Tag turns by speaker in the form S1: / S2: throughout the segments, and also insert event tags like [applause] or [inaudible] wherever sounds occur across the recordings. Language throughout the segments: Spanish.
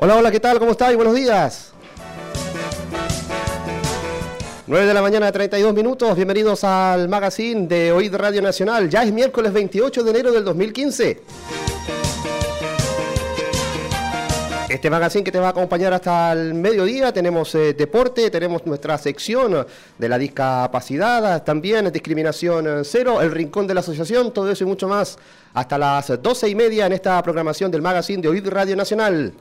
S1: Hola, hola, ¿qué tal? ¿Cómo estáis? Buenos días. 9 de la mañana, 32 minutos. Bienvenidos al magazine de Oíd Radio Nacional. Ya es miércoles 28 de enero del 2015. Este magazine que te va a acompañar hasta el mediodía, tenemos eh, deporte, tenemos nuestra sección de la discapacidad, también discriminación cero, el rincón de la asociación, todo eso y mucho más hasta las 12 y media en esta programación del magazine de Oíd Radio Nacional.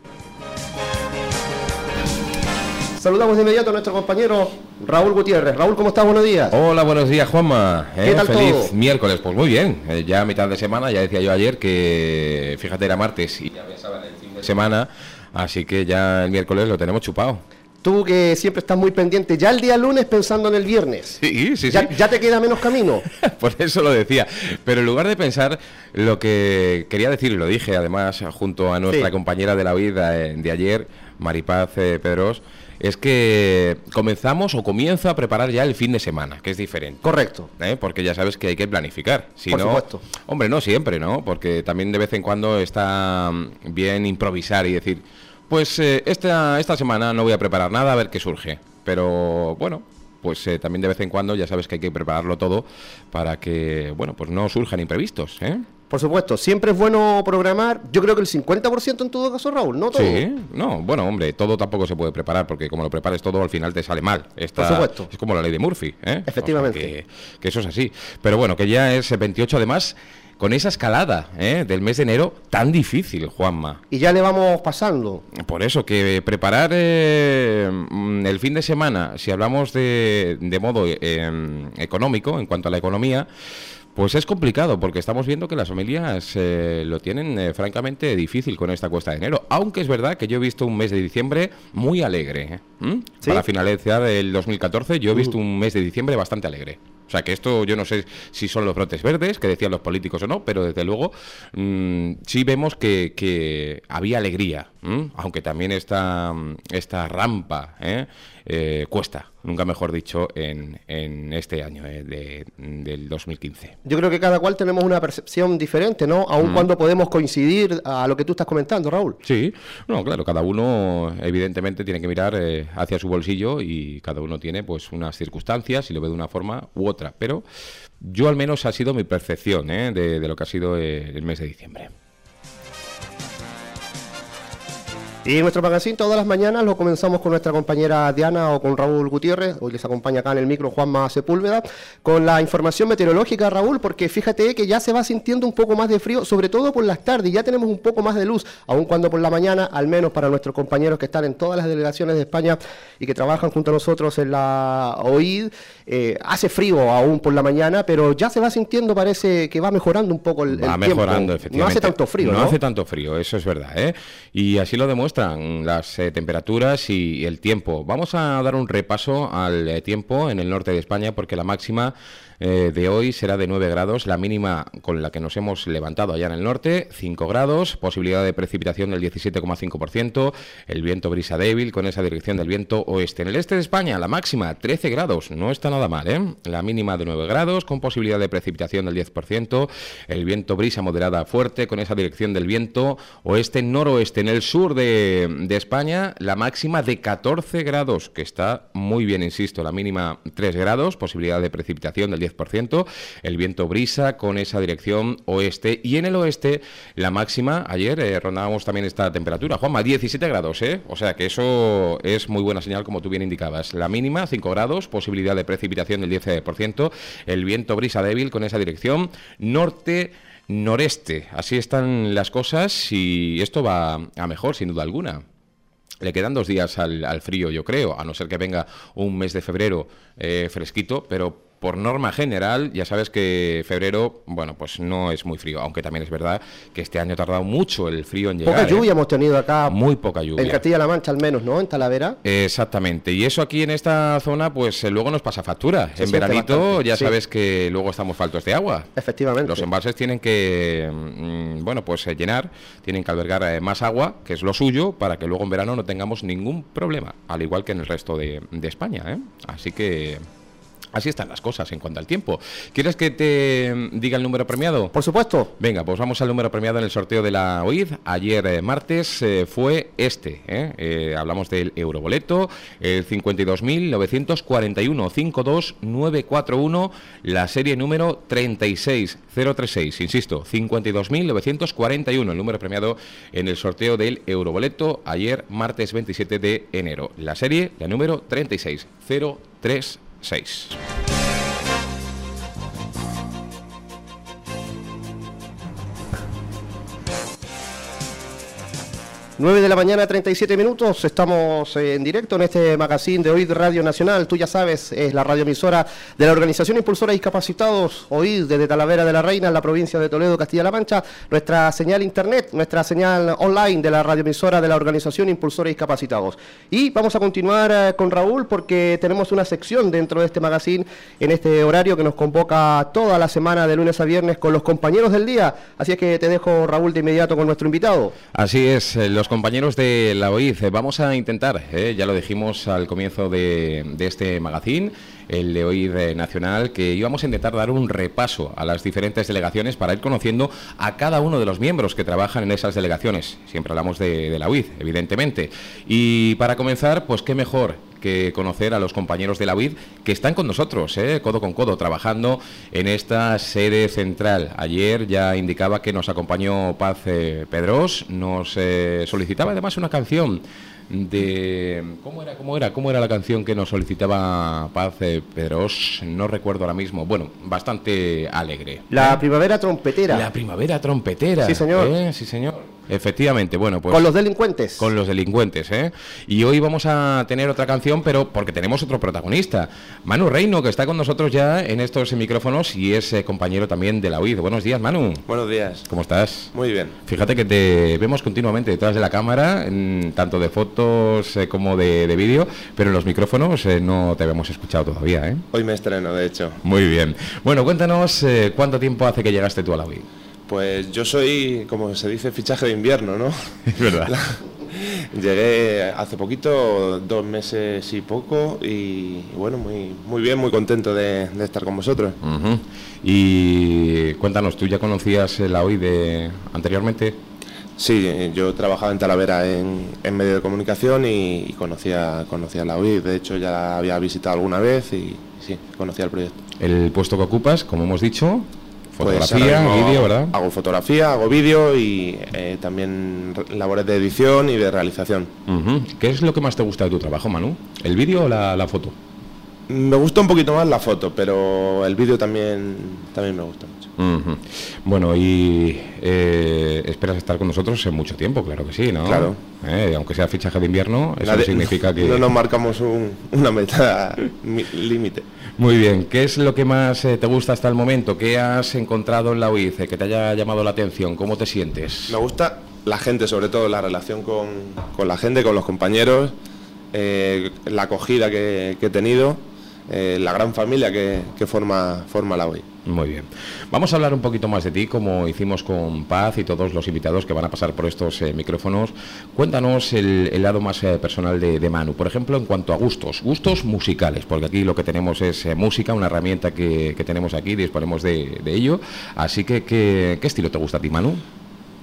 S1: Saludamos de inmediato a nuestro compañero Raúl Gutiérrez. Raúl, ¿cómo estás? Buenos días.
S2: Hola, buenos días, Juanma.
S1: ¿Qué
S2: Eh,
S1: tal
S2: Feliz
S1: todo?
S2: miércoles. Pues muy bien. Eh, ya a mitad de semana, ya decía yo ayer que, fíjate, era martes y ya pensaba en el fin de semana. Así que ya el miércoles lo tenemos chupado.
S1: Tú que siempre estás muy pendiente, ya el día lunes pensando en el viernes.
S2: Sí, sí,
S1: ya,
S2: sí.
S1: ya te queda menos camino. [laughs]
S2: Por eso lo decía. Pero en lugar de pensar lo que quería decir, y lo dije además junto a nuestra
S1: Sí.
S2: compañera de la vida eh, de ayer, Maripaz eh, Pedros, es que comenzamos o comienzo a preparar ya el fin de semana, que es diferente.
S1: Correcto.
S2: ¿eh? porque ya sabes que hay que planificar. Si
S1: Por
S2: no,
S1: supuesto.
S2: Hombre, no siempre, ¿no? Porque también de vez en cuando está mm, bien improvisar y decir, pues eh, esta, esta semana no voy a preparar nada, a ver qué surge. Pero bueno, pues eh, también de vez en cuando ya sabes que hay que prepararlo todo para que, bueno, pues no surjan imprevistos, ¿eh?
S1: Por supuesto, siempre es bueno programar. Yo creo que el 50% en todo caso, Raúl, ¿no? Todo.
S2: Sí, no, bueno, hombre, todo tampoco se puede preparar porque como lo prepares todo al final te sale mal. Esta-
S1: Por supuesto.
S2: Es como la ley de Murphy, ¿eh?
S1: Efectivamente.
S2: O sea, que, que eso es así. Pero bueno, que ya es el 28 además con esa escalada ¿eh? del mes de enero tan difícil, Juanma.
S1: Y ya le vamos pasando.
S2: Por eso, que preparar eh, mm, el fin de semana, si hablamos de, de modo eh, económico, en cuanto a la economía, pues es complicado, porque estamos viendo que las familias eh, lo tienen eh, francamente difícil con esta cuesta de enero. Aunque es verdad que yo he visto un mes de diciembre muy alegre. ¿eh? ¿Mm?
S1: ¿Sí?
S2: Para finalizar el 2014, yo he visto un mes de diciembre bastante alegre. O sea, que esto yo no sé si son los brotes verdes, que decían los políticos o no, pero desde luego mm, sí vemos que, que había alegría, aunque también esta, esta rampa ¿eh? Eh, cuesta, nunca mejor dicho, en, en este año eh, de- del 2015.
S1: Yo creo que cada cual tenemos una percepción diferente, ¿no? Aun cuando podemos coincidir a lo que tú estás comentando, Raúl.
S2: Sí, no, claro, cada uno evidentemente tiene que mirar eh, hacia su bolsillo y cada uno tiene pues unas circunstancias y lo ve de una forma u otra, pero yo al menos ha sido mi percepción ¿eh? de, de lo que ha sido eh, el mes de diciembre.
S1: Y nuestro magazine todas las mañanas lo comenzamos con nuestra compañera Diana o con Raúl Gutiérrez. Hoy les acompaña acá en el micro Juanma Sepúlveda con la información meteorológica, Raúl, porque fíjate que ya se va sintiendo un poco más de frío, sobre todo por las tardes. Ya tenemos un poco más de luz, aun cuando por la mañana, al menos para nuestros compañeros que están en todas las delegaciones de España y que trabajan junto a nosotros en la OID, eh, hace frío aún por la mañana, pero ya se va sintiendo, parece que va mejorando un poco el, el
S2: Va
S1: tiempo.
S2: mejorando, efectivamente.
S1: No hace tanto frío, ¿no?
S2: No hace tanto frío, eso es verdad, ¿eh? Y así lo las eh, temperaturas y el tiempo. Vamos a dar un repaso al eh, tiempo en el norte de España porque la máxima eh, de hoy será de 9 grados, la mínima con la que nos hemos levantado allá en el norte, 5 grados, posibilidad de precipitación del 17,5%, el viento brisa débil con esa dirección del viento oeste. En el este de España, la máxima 13 grados, no está nada mal, ¿eh? La mínima de 9 grados con posibilidad de precipitación del 10%, el viento brisa moderada fuerte con esa dirección del viento oeste-noroeste. En el sur de, de España, la máxima de 14 grados, que está muy bien, insisto, la mínima 3 grados, posibilidad de precipitación del 10%, el viento brisa con esa dirección oeste y en el oeste la máxima, ayer eh, rondábamos también esta temperatura, Juanma, 17 grados, ¿eh? O sea que eso es muy buena señal como tú bien indicabas. La mínima 5 grados, posibilidad de precipitación del 10%, el viento brisa débil con esa dirección norte noreste. Así están las cosas y esto va a mejor, sin duda alguna. Le quedan dos días al, al frío, yo creo, a no ser que venga un mes de febrero eh, fresquito, pero por norma general, ya sabes que febrero, bueno, pues no es muy frío, aunque también es verdad que este año ha tardado mucho el frío en llegar.
S1: Poca
S2: ¿eh?
S1: lluvia hemos tenido acá.
S2: Muy poca lluvia.
S1: En Castilla-La Mancha al menos, ¿no? En Talavera.
S2: Exactamente, y eso aquí en esta zona, pues eh, luego nos pasa factura.
S1: Se
S2: en veranito
S1: bastante,
S2: ya
S1: sí.
S2: sabes que luego estamos faltos de agua.
S1: Efectivamente.
S2: Los embalses tienen que, mm, bueno, pues eh, llenar, tienen que albergar más agua, que es lo suyo, para que luego en verano no tengamos ningún problema, al igual que en el resto de, de España. ¿eh? Así que Así están las cosas en cuanto al tiempo. ¿Quieres que te diga el número premiado?
S1: Por supuesto.
S2: Venga, pues vamos al número premiado en el sorteo de la OID. Ayer eh, martes eh, fue este. ¿eh? hablamos del euroboleto, el 52.941, 52941, la serie número 36036. Insisto, 52.941, el número premiado en el sorteo del euroboleto ayer martes 27 de enero. La serie, la número 36036. 6.
S1: 9 de la mañana, 37 minutos. Estamos en directo en este magazine de OID Radio Nacional. Tú ya sabes, es la radioemisora de la Organización Impulsora Discapacitados, OID, desde Talavera de la Reina, en la provincia de Toledo, Castilla-La Mancha. Nuestra señal internet, nuestra señal online de la radioemisora de la Organización Impulsora Discapacitados. Y vamos a continuar eh, con Raúl porque tenemos una sección dentro de este magazine en este horario que nos convoca toda la semana de lunes a viernes con los compañeros del día. Así es que te dejo, Raúl, de inmediato con nuestro invitado.
S2: Así es, eh, compañeros de la OIF, eh, vamos a intentar, eh, ya lo dijimos al comienzo de, este magazine, el de OID eh, Nacional, que íbamos a intentar dar un repaso a las diferentes delegaciones para ir conociendo a cada uno de los miembros que trabajan en esas delegaciones. Siempre hablamos de, la OID, evidentemente. Y para comenzar, pues qué mejor que conocer a los compañeros de la UID que están con nosotros, ¿eh? codo con codo, trabajando en esta sede central. Ayer ya indicaba que nos acompañó Paz eh, Pedros, nos eh, solicitaba además una canción de cómo era cómo era cómo era la canción que nos solicitaba Paz Pedros no recuerdo ahora mismo. Bueno bastante alegre.
S1: La primavera trompetera.
S2: La primavera trompetera.
S1: Sí señor.
S2: Sí señor Efectivamente, bueno, pues...
S1: Con los delincuentes.
S2: Con los delincuentes, ¿eh? Y hoy vamos a tener otra canción, pero porque tenemos otro protagonista. Manu Reino, que está con nosotros ya en estos micrófonos y es eh, compañero también de la UID. Buenos días, Manu.
S3: Buenos días.
S2: ¿Cómo estás?
S3: Muy bien.
S2: Fíjate que te vemos continuamente detrás de la cámara, tanto de fotos eh, como de, vídeo, pero en los micrófonos eh, no te habíamos escuchado todavía, ¿eh?
S3: Hoy me estreno, de hecho.
S2: Muy bien. Bueno, cuéntanos cuánto tiempo hace que llegaste tú a la UID.
S3: Pues yo soy, como se dice, fichaje de invierno, ¿no? [laughs]
S2: Es verdad.
S3: Llegué hace poquito, dos meses y poco, y bueno, muy, muy bien, muy contento de, estar con vosotros.
S2: Y cuéntanos, ¿tú ya conocías la OID anteriormente?
S3: Sí, yo trabajaba en Talavera en, en medio de comunicación y, conocía, conocía la OID. De hecho, ya había visitado alguna vez y sí, conocía el proyecto.
S2: El puesto que ocupas, como hemos dicho, Fotografía,
S3: pues
S2: vídeo, ¿verdad?
S3: Hago fotografía, hago vídeo y eh, también labores de edición y de realización.
S2: ¿Qué es lo que más te gusta de tu trabajo, Manu? ¿El vídeo o la, foto?
S3: Me gusta un poquito más la foto, pero el vídeo también, también me gusta
S2: Bueno, y eh, esperas estar con nosotros en mucho tiempo, claro que sí, ¿no?
S3: Claro.
S2: Eh, aunque sea fichaje de invierno, eso significa que... [laughs]
S3: No nos marcamos una meta límite.
S2: Muy bien, ¿qué es lo que más eh, te gusta hasta el momento? ¿Qué has encontrado en la UICE que te haya llamado la atención? ¿Cómo te sientes?
S3: Me gusta la gente, sobre todo la relación con, la gente, con los compañeros, la acogida que, he tenido, la gran familia que, forma, forma la UI.
S2: Muy bien. Vamos a hablar un poquito más de ti, como hicimos con Paz y todos los invitados que van a pasar por estos eh, micrófonos. Cuéntanos el, lado más eh, personal de, Manu, por ejemplo, en cuanto a gustos, gustos musicales, porque aquí lo que tenemos es eh, música, una herramienta que, tenemos aquí, disponemos de, ello. Así que, ¿qué, estilo te gusta a ti, Manu?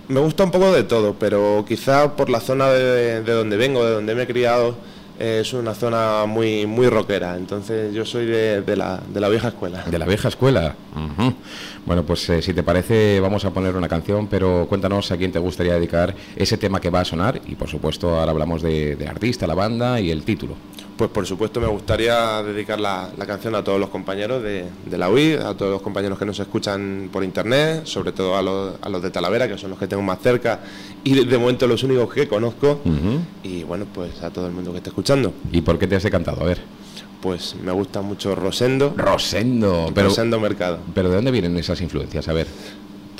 S3: Me gusta un poco de todo, pero quizá por la zona de donde vengo, de donde me he criado, es una zona muy muy rockera, entonces yo soy de, la, de la vieja escuela.
S2: De la vieja escuela. Bueno, pues eh, si te parece vamos a poner una canción, pero cuéntanos a quién te gustaría dedicar ese tema que va a sonar y por supuesto ahora hablamos de, de artista, la banda y el título.
S3: Pues por supuesto me gustaría dedicar la, canción a todos los compañeros de, la UI, a todos los compañeros que nos escuchan por internet, sobre todo a los, de Talavera, que son los que tengo más cerca y de, momento los únicos que conozco. Y bueno, pues a todo el mundo que esté escuchando.
S2: ¿Y por qué te has decantado? A ver.
S3: Pues me gusta mucho Rosendo.
S2: Rosendo,
S3: pero, Rosendo Mercado.
S2: ¿Pero de dónde vienen esas influencias? A ver.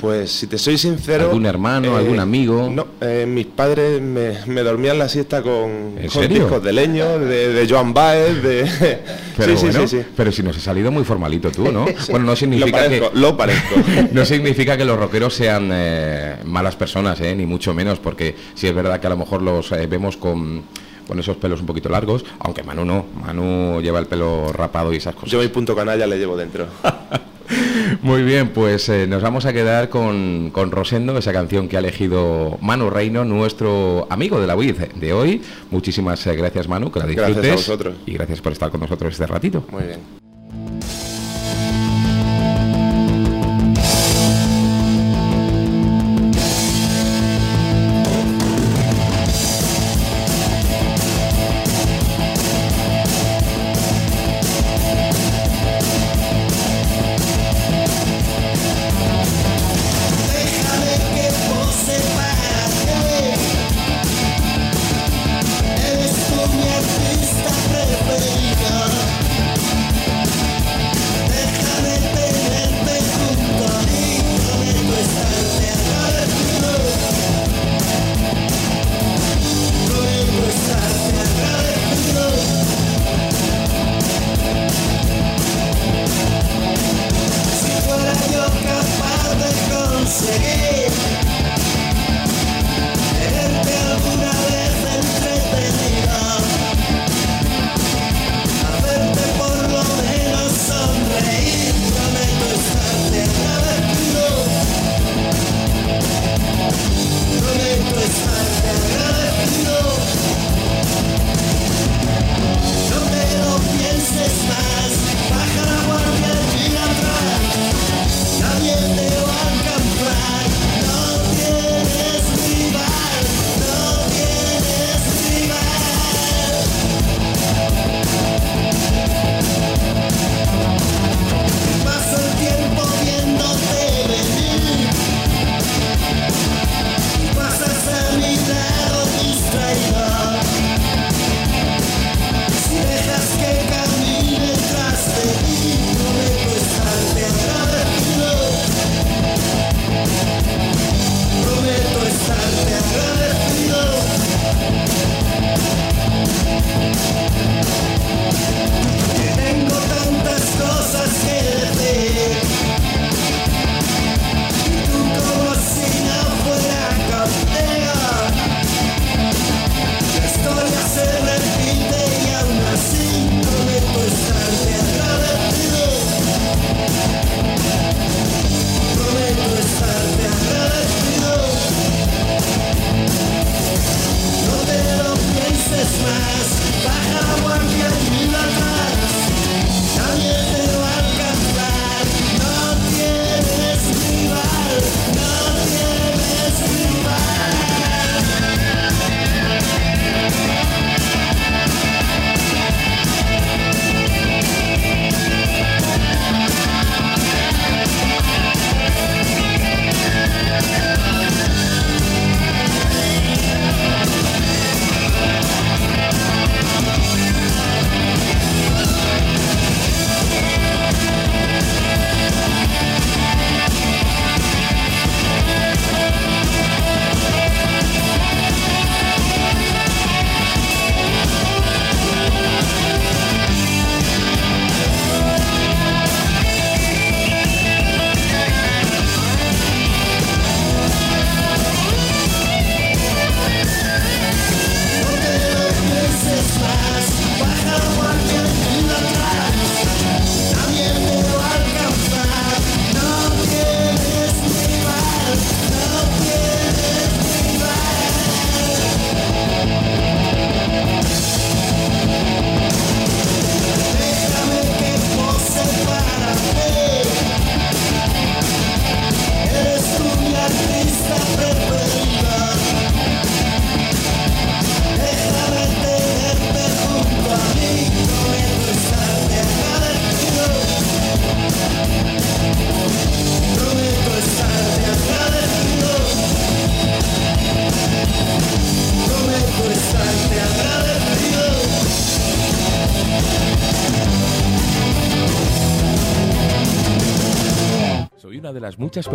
S3: Pues si te soy sincero...
S2: ¿Algún hermano, algún eh, amigo?
S3: No, eh, mis padres me, dormían la siesta con, discos de leño, de, Joan Baez, de... [laughs]
S2: Pero, sí, sí, sí, pero si nos ha salido muy formalito tú, ¿no? [laughs] Bueno, no significa
S3: que... Lo parezco. [laughs]
S2: no significa que los rockeros sean eh, malas personas, ni mucho menos, porque si es verdad que a lo mejor los vemos con con esos pelos un poquito largos, aunque Manu no, Manu lleva el pelo rapado y esas cosas.
S4: Yo mi punto canalla le llevo dentro. [laughs]
S2: Muy bien, pues eh, nos vamos a quedar con, con, Rosendo, esa canción que ha elegido Manu Reino, nuestro amigo de la UID de hoy. Muchísimas eh, gracias Manu, que la disfrutes.
S4: Gracias a vosotros.
S2: Y gracias por estar con nosotros este ratito.
S4: Muy bien.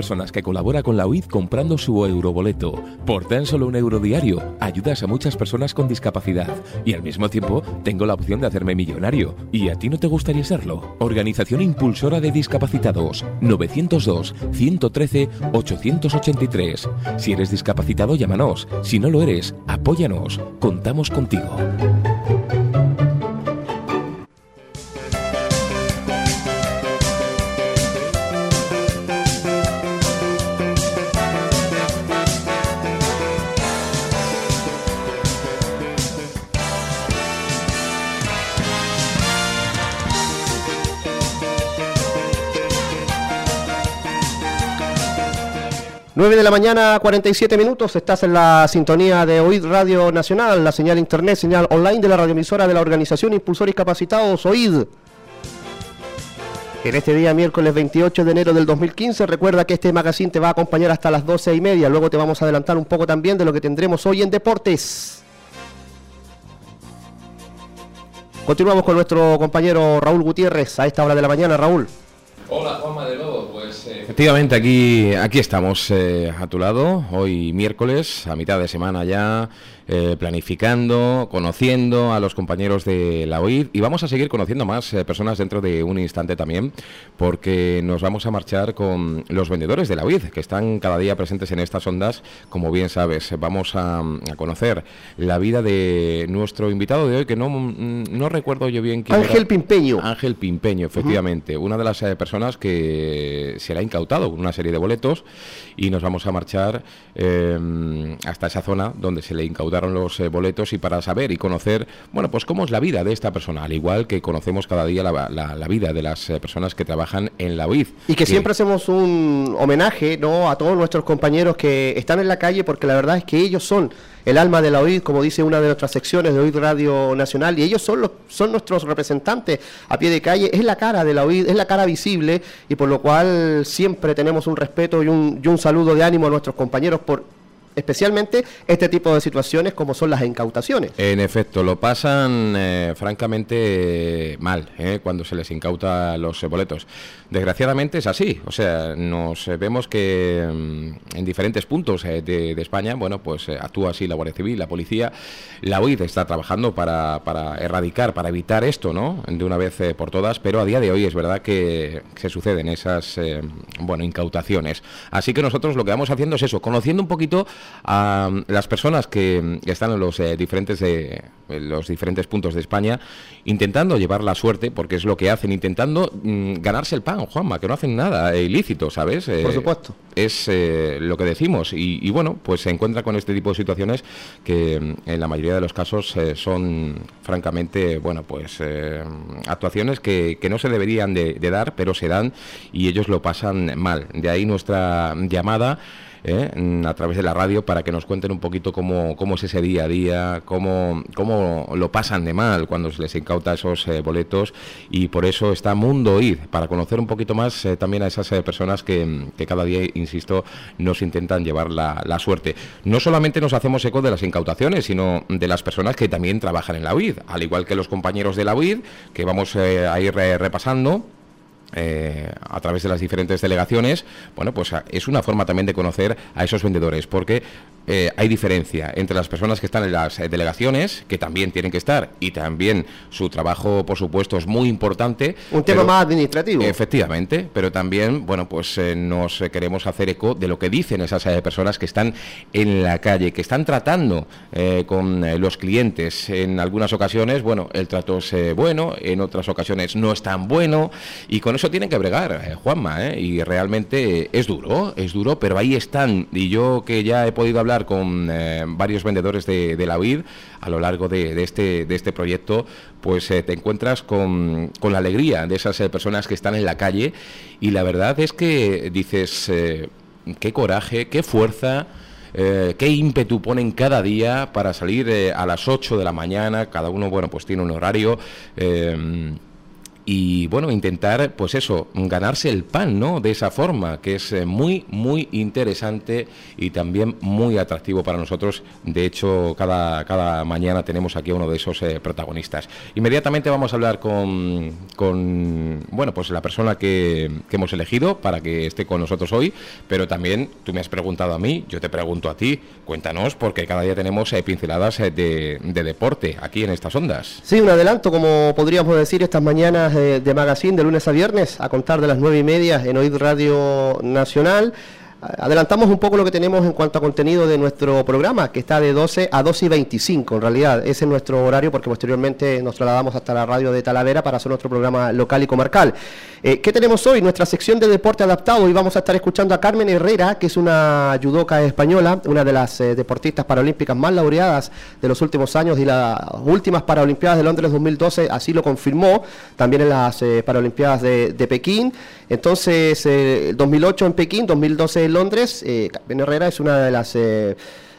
S5: Personas que colabora con la UID comprando su euroboleto. Por tan solo un euro diario, ayudas a muchas personas con discapacidad y al mismo tiempo tengo la opción de hacerme millonario. ¿Y a ti no te gustaría serlo? Organización Impulsora de Discapacitados 902 113 883. Si eres discapacitado, llámanos. Si no lo eres, apóyanos. Contamos contigo.
S1: 9 de la mañana, 47 minutos. Estás en la sintonía de OID Radio Nacional, la señal internet, señal online de la radioemisora de la Organización Impulsores Capacitados, OID. En este día, miércoles 28 de enero del 2015, recuerda que este magazine te va a acompañar hasta las 12 y media. Luego te vamos a adelantar un poco también de lo que tendremos hoy en Deportes. Continuamos con nuestro compañero Raúl Gutiérrez a esta hora de la mañana. Raúl.
S2: Hola Juanma de nuevo, pues eh, efectivamente aquí, aquí estamos eh, a tu lado, hoy miércoles, a mitad de semana ya, eh, planificando, conociendo a los compañeros de la OID y vamos a seguir conociendo más eh, personas dentro de un instante también, porque nos vamos a marchar con los vendedores de la OID, que están cada día presentes en estas ondas, como bien sabes. Vamos a, conocer la vida de nuestro invitado de hoy, que no, mm, no recuerdo yo bien
S1: quién Ángel Pimpeño.
S2: Ángel Pimpeño, efectivamente, una de las eh, personas que se le ha incautado una serie de boletos y nos vamos a marchar hasta esa zona donde se le incautaron los eh, boletos y para saber y conocer, bueno, pues cómo es la vida de esta persona, al igual que conocemos cada día la, vida de las eh, personas que trabajan en la UID.
S1: Y que, siempre hacemos un homenaje, ¿no?, a todos nuestros compañeros que están en la calle, porque la verdad es que ellos son el alma de la OID, como dice una de nuestras secciones de OID Radio Nacional, y ellos son, los, son nuestros representantes a pie de calle, es la cara de la OID, es la cara visible, y por lo cual siempre tenemos un respeto y un, y un saludo de ánimo a nuestros compañeros por especialmente este tipo de situaciones como son las incautaciones.
S2: En efecto, lo pasan eh, francamente mal eh, cuando se les incauta los boletos. Desgraciadamente es así, o sea, nos vemos que mm, en diferentes puntos eh, de, España, bueno, pues actúa así la Guardia Civil, la policía, la OID está trabajando para, para erradicar, para evitar esto, ¿no? De una vez por todas, pero a día de hoy es verdad que se suceden esas, bueno, incautaciones. Así que nosotros lo que vamos haciendo es eso, conociendo un poquito a las personas que están en los eh, diferentes de los diferentes puntos de España intentando llevar la suerte porque es lo que hacen intentando mm, ganarse el pan Juanma que no hacen nada ilícito sabes
S1: por eh, supuesto.
S2: es eh, lo que decimos. Y, bueno pues se encuentra con este tipo de situaciones que mm, en la mayoría de los casos son francamente bueno pues actuaciones que, no se deberían de dar pero se dan y ellos lo pasan mal. De ahí nuestra llamada ¿eh? a través de la radio para que nos cuenten un poquito cómo, cómo es ese día a día, cómo, cómo lo pasan de mal cuando se les incauta esos eh, boletos y por eso está Mundo ID, para conocer un poquito más eh, también a esas personas que, cada día, insisto, nos intentan llevar la, la, suerte. No solamente nos hacemos eco de las incautaciones, sino de las personas que también trabajan en la UID, al igual que los compañeros de la UID, que vamos a ir repasando eh, a través de las diferentes delegaciones, bueno, pues es una forma también de conocer a esos vendedores, porque eh, hay diferencia entre las personas que están en las eh, delegaciones, que también tienen que estar, y también su trabajo, por supuesto, es muy importante.
S1: Un tema más administrativo.
S2: Efectivamente, pero también, bueno, pues nos queremos hacer eco de lo que dicen esas personas que están en la calle, que están tratando con los clientes. En algunas ocasiones, bueno, el trato es bueno, en otras ocasiones no es tan bueno, y con eso tienen que bregar, eh, Juanma, eh, y realmente es duro, es duro, pero ahí están. Y yo que ya he podido hablar con eh, varios vendedores de, la UID a lo largo de, este, de este proyecto, pues te encuentras con, con, la alegría de esas personas que están en la calle y la verdad es que dices, qué coraje, qué fuerza. qué ímpetu ponen cada día para salir a las 8 de la mañana, cada uno, bueno, pues tiene un horario y bueno, intentar, pues eso, ganarse el pan, ¿no? De esa forma, que es eh, muy, muy interesante y también muy atractivo para nosotros. De hecho, cada, cada mañana tenemos aquí a uno de esos eh, protagonistas. Inmediatamente vamos a hablar con, con bueno, pues la persona que, hemos elegido para que esté con nosotros hoy, pero también tú me has preguntado a mí, yo te pregunto a ti, cuéntanos, porque cada día tenemos eh, pinceladas de, de deporte aquí en estas ondas.
S1: Sí, un adelanto, como podríamos decir, estas mañanas de, Magazine de lunes a viernes a contar de las nueve y media en Oíd Radio Nacional. Adelantamos un poco lo que tenemos en cuanto a contenido de nuestro programa, que está de 12 a 12 y 25, en realidad. Ese es nuestro horario porque posteriormente nos trasladamos hasta la radio de Talavera para hacer nuestro programa local y comarcal. Eh, ¿Qué tenemos hoy? Nuestra sección de deporte adaptado. y vamos a estar escuchando a Carmen Herrera, que es una judoka española, una de las eh, deportistas paralímpicas más laureadas de los últimos años y las últimas Paralimpiadas de Londres 2012 así lo confirmó, también en las eh, Paralimpiadas de, de Pekín. Entonces, 2008 en Pekín, 2012 en Londres, Carmen Herrera es una de las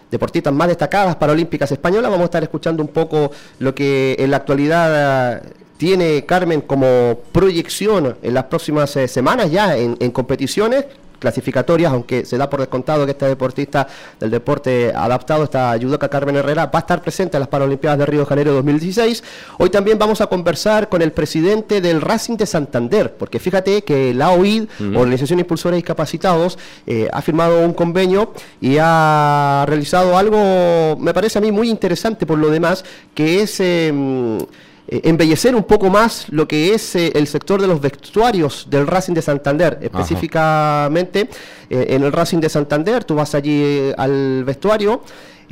S1: deportistas más destacadas paralímpicas españolas. Vamos a estar escuchando un poco lo que en la actualidad tiene Carmen como proyección en las próximas eh, semanas ya en, competiciones clasificatorias, aunque se da por descontado que esta deportista del deporte adaptado, esta judoka Carmen Herrera, va a estar presente en las Paralimpiadas de Río de Janeiro 2016. Hoy también vamos a conversar con el presidente del Racing de Santander, porque fíjate que la OID, Organización Impulsora de Discapacitados, eh, ha firmado un convenio y ha realizado algo, me parece a mí muy interesante por lo demás, que es... Em, eh, embellecer un poco más lo que es eh, el sector de los vestuarios del Racing de Santander. Específicamente, eh, en el Racing de Santander, tú vas allí al vestuario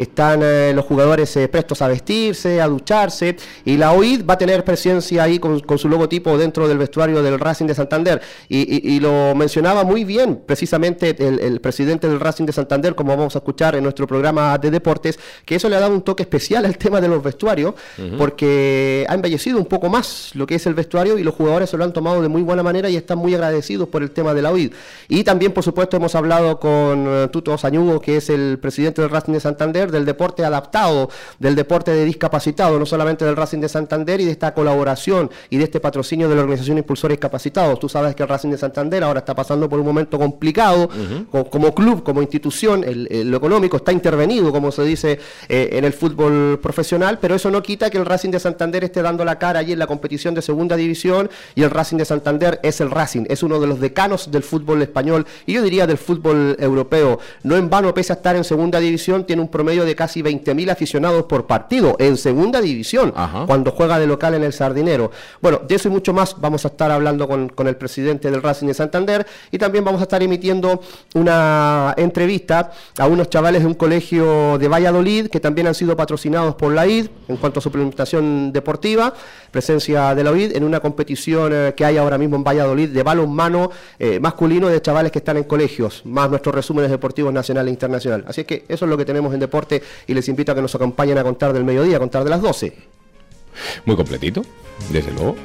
S1: están eh, los jugadores eh, prestos a vestirse, a ducharse, y la OID va a tener presencia ahí con, su logotipo dentro del vestuario del Racing de Santander. Y, lo mencionaba muy bien precisamente el, presidente del Racing de Santander, como vamos a escuchar en nuestro programa de deportes, que eso le ha dado un toque especial al tema de los vestuarios, porque ha embellecido un poco más lo que es el vestuario y los jugadores se lo han tomado de muy buena manera y están muy agradecidos por el tema de la OID. Y también, por supuesto, hemos hablado con eh, Tuto Sañugo, que es el presidente del Racing de Santander, del deporte adaptado, del deporte de discapacitado, no solamente del Racing de Santander y de esta colaboración y de este patrocinio de la Organización Impulsores Discapacitados. Tú sabes que el Racing de Santander ahora está pasando por un momento complicado como, club, como institución, lo económico está intervenido, como se dice eh, en el fútbol profesional, pero eso no quita que el Racing de Santander esté dando la cara allí en la competición de segunda división y el Racing de Santander es el Racing, es uno de los decanos del fútbol español y yo diría del fútbol europeo. No en vano, pese a estar en segunda división, tiene un promedio de casi 20.000 aficionados por partido en segunda división, cuando juega de local en el Sardinero. Bueno, de eso y mucho más vamos a estar hablando con, con el presidente del Racing de Santander y también vamos a estar emitiendo una entrevista a unos chavales de un colegio de Valladolid que también han sido patrocinados por la ID en cuanto a suplementación deportiva, presencia de la OID en una competición eh, que hay ahora mismo en Valladolid de balonmano eh, masculino de chavales que están en colegios, más nuestros resúmenes deportivos nacional e internacional. Así es que eso es lo que tenemos en deporte y les invito a que nos acompañen a contar del mediodía, a contar de las 12.
S2: Muy completito, desde luego.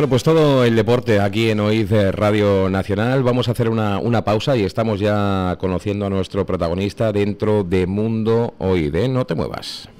S2: Bueno, pues todo el deporte aquí en OID Radio Nacional. Vamos a hacer una, una, pausa y estamos ya conociendo a nuestro protagonista dentro de Mundo OID. ¿eh? No te muevas.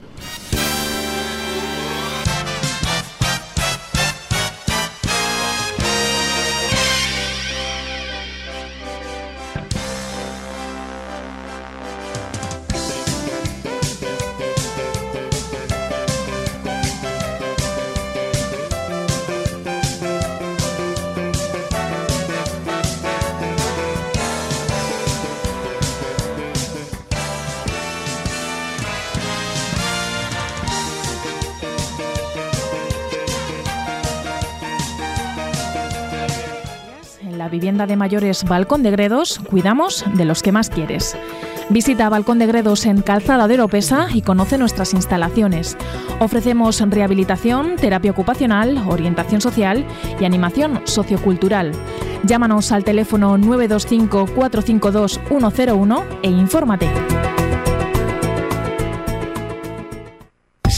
S6: Vivienda de mayores Balcón de Gredos, cuidamos de los que más quieres. Visita Balcón de Gredos en Calzada de Oropesa y conoce nuestras instalaciones. Ofrecemos rehabilitación, terapia ocupacional, orientación social y animación sociocultural. Llámanos al teléfono 925 452 101 e infórmate.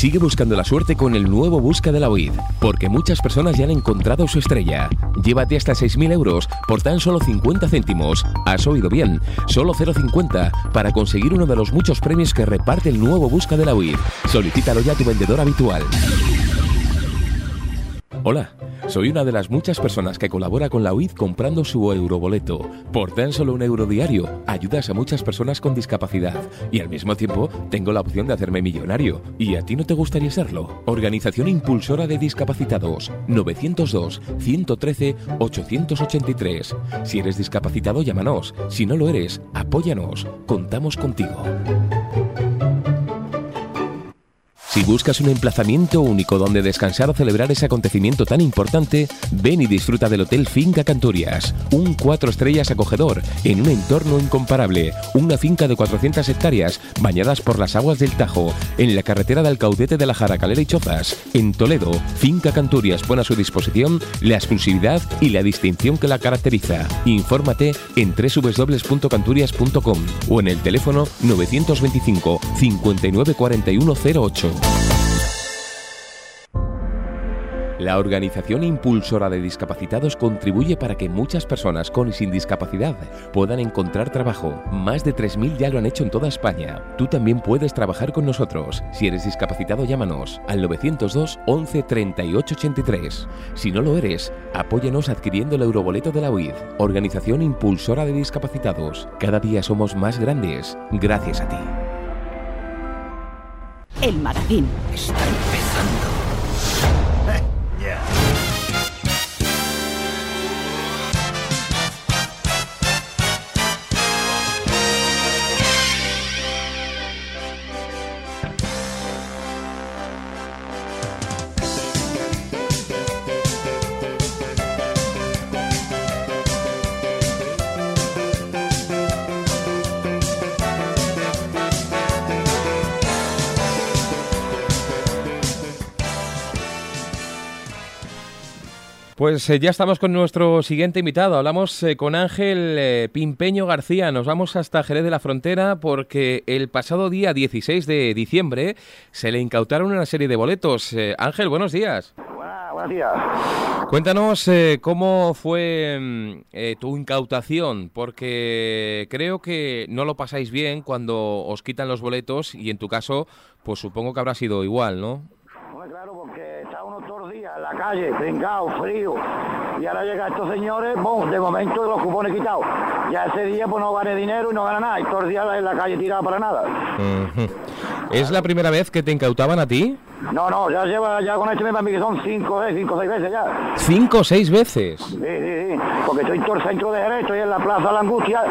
S2: Sigue buscando la suerte con el nuevo Busca de la UID, porque muchas personas ya han encontrado su estrella. Llévate hasta 6.000 euros por tan solo 50 céntimos. Has oído bien, solo 0,50 para conseguir uno de los muchos premios que reparte el nuevo Busca de la UID. Solicítalo ya a tu vendedor habitual. Hola, soy una de las muchas personas que colabora con la UID comprando su euroboleto. Por tan solo un euro diario, ayudas a muchas personas con discapacidad y al mismo tiempo tengo la opción de hacerme millonario. ¿Y a ti no te gustaría serlo? Organización Impulsora de Discapacitados 902-113-883. Si eres discapacitado, llámanos. Si no lo eres, apóyanos. Contamos contigo. Si buscas un emplazamiento único donde descansar o celebrar ese acontecimiento tan importante, ven y disfruta del Hotel Finca Canturias, un cuatro estrellas acogedor en un entorno incomparable, una finca de 400 hectáreas bañadas por las aguas del Tajo, en la carretera de Alcaudete de la Jaracalera y Chozas, en Toledo. Finca Canturias pone a su disposición la exclusividad y la distinción que la caracteriza. Infórmate en www.canturias.com o en el teléfono 925 59 08. La organización impulsora de discapacitados contribuye para que muchas personas con y sin discapacidad puedan encontrar trabajo. Más de 3.000 ya lo han hecho en toda España. Tú también puedes trabajar con nosotros. Si eres discapacitado, llámanos al 902 11 38 83. Si no lo eres, apóyanos adquiriendo el euroboleto de la UID, Organización Impulsora de Discapacitados. Cada día somos más grandes gracias a ti.
S7: El magazine.
S8: Está
S9: Pues eh, ya estamos con nuestro siguiente invitado. Hablamos eh, con Ángel eh, Pimpeño García. Nos vamos hasta Jerez de la Frontera porque el pasado día 16 de diciembre se le incautaron una serie de boletos. Ángel, buenos días.
S10: buenos días.
S9: Cuéntanos cómo fue mm, tu incautación, porque creo que no lo pasáis bien cuando os quitan los boletos y en tu caso, pues supongo que habrá sido igual, ¿no?
S10: claro, porque está uno todos los la calle, trincado, frío, y ahora llegan estos señores, bon, de momento los cupones quitados. Ya ese día pues no gane dinero y no gana nada, y todos los días en la calle tirada para nada.
S9: ¿Es la primera vez que te incautaban a ti?
S10: No, no, ya lleva, ya con este mí que son cinco, eh, cinco o seis veces ya.
S9: ¿Cinco o seis veces?
S10: Sí, sí, sí, porque estoy todo el centro de Jerez, estoy en la Plaza de la Angustia,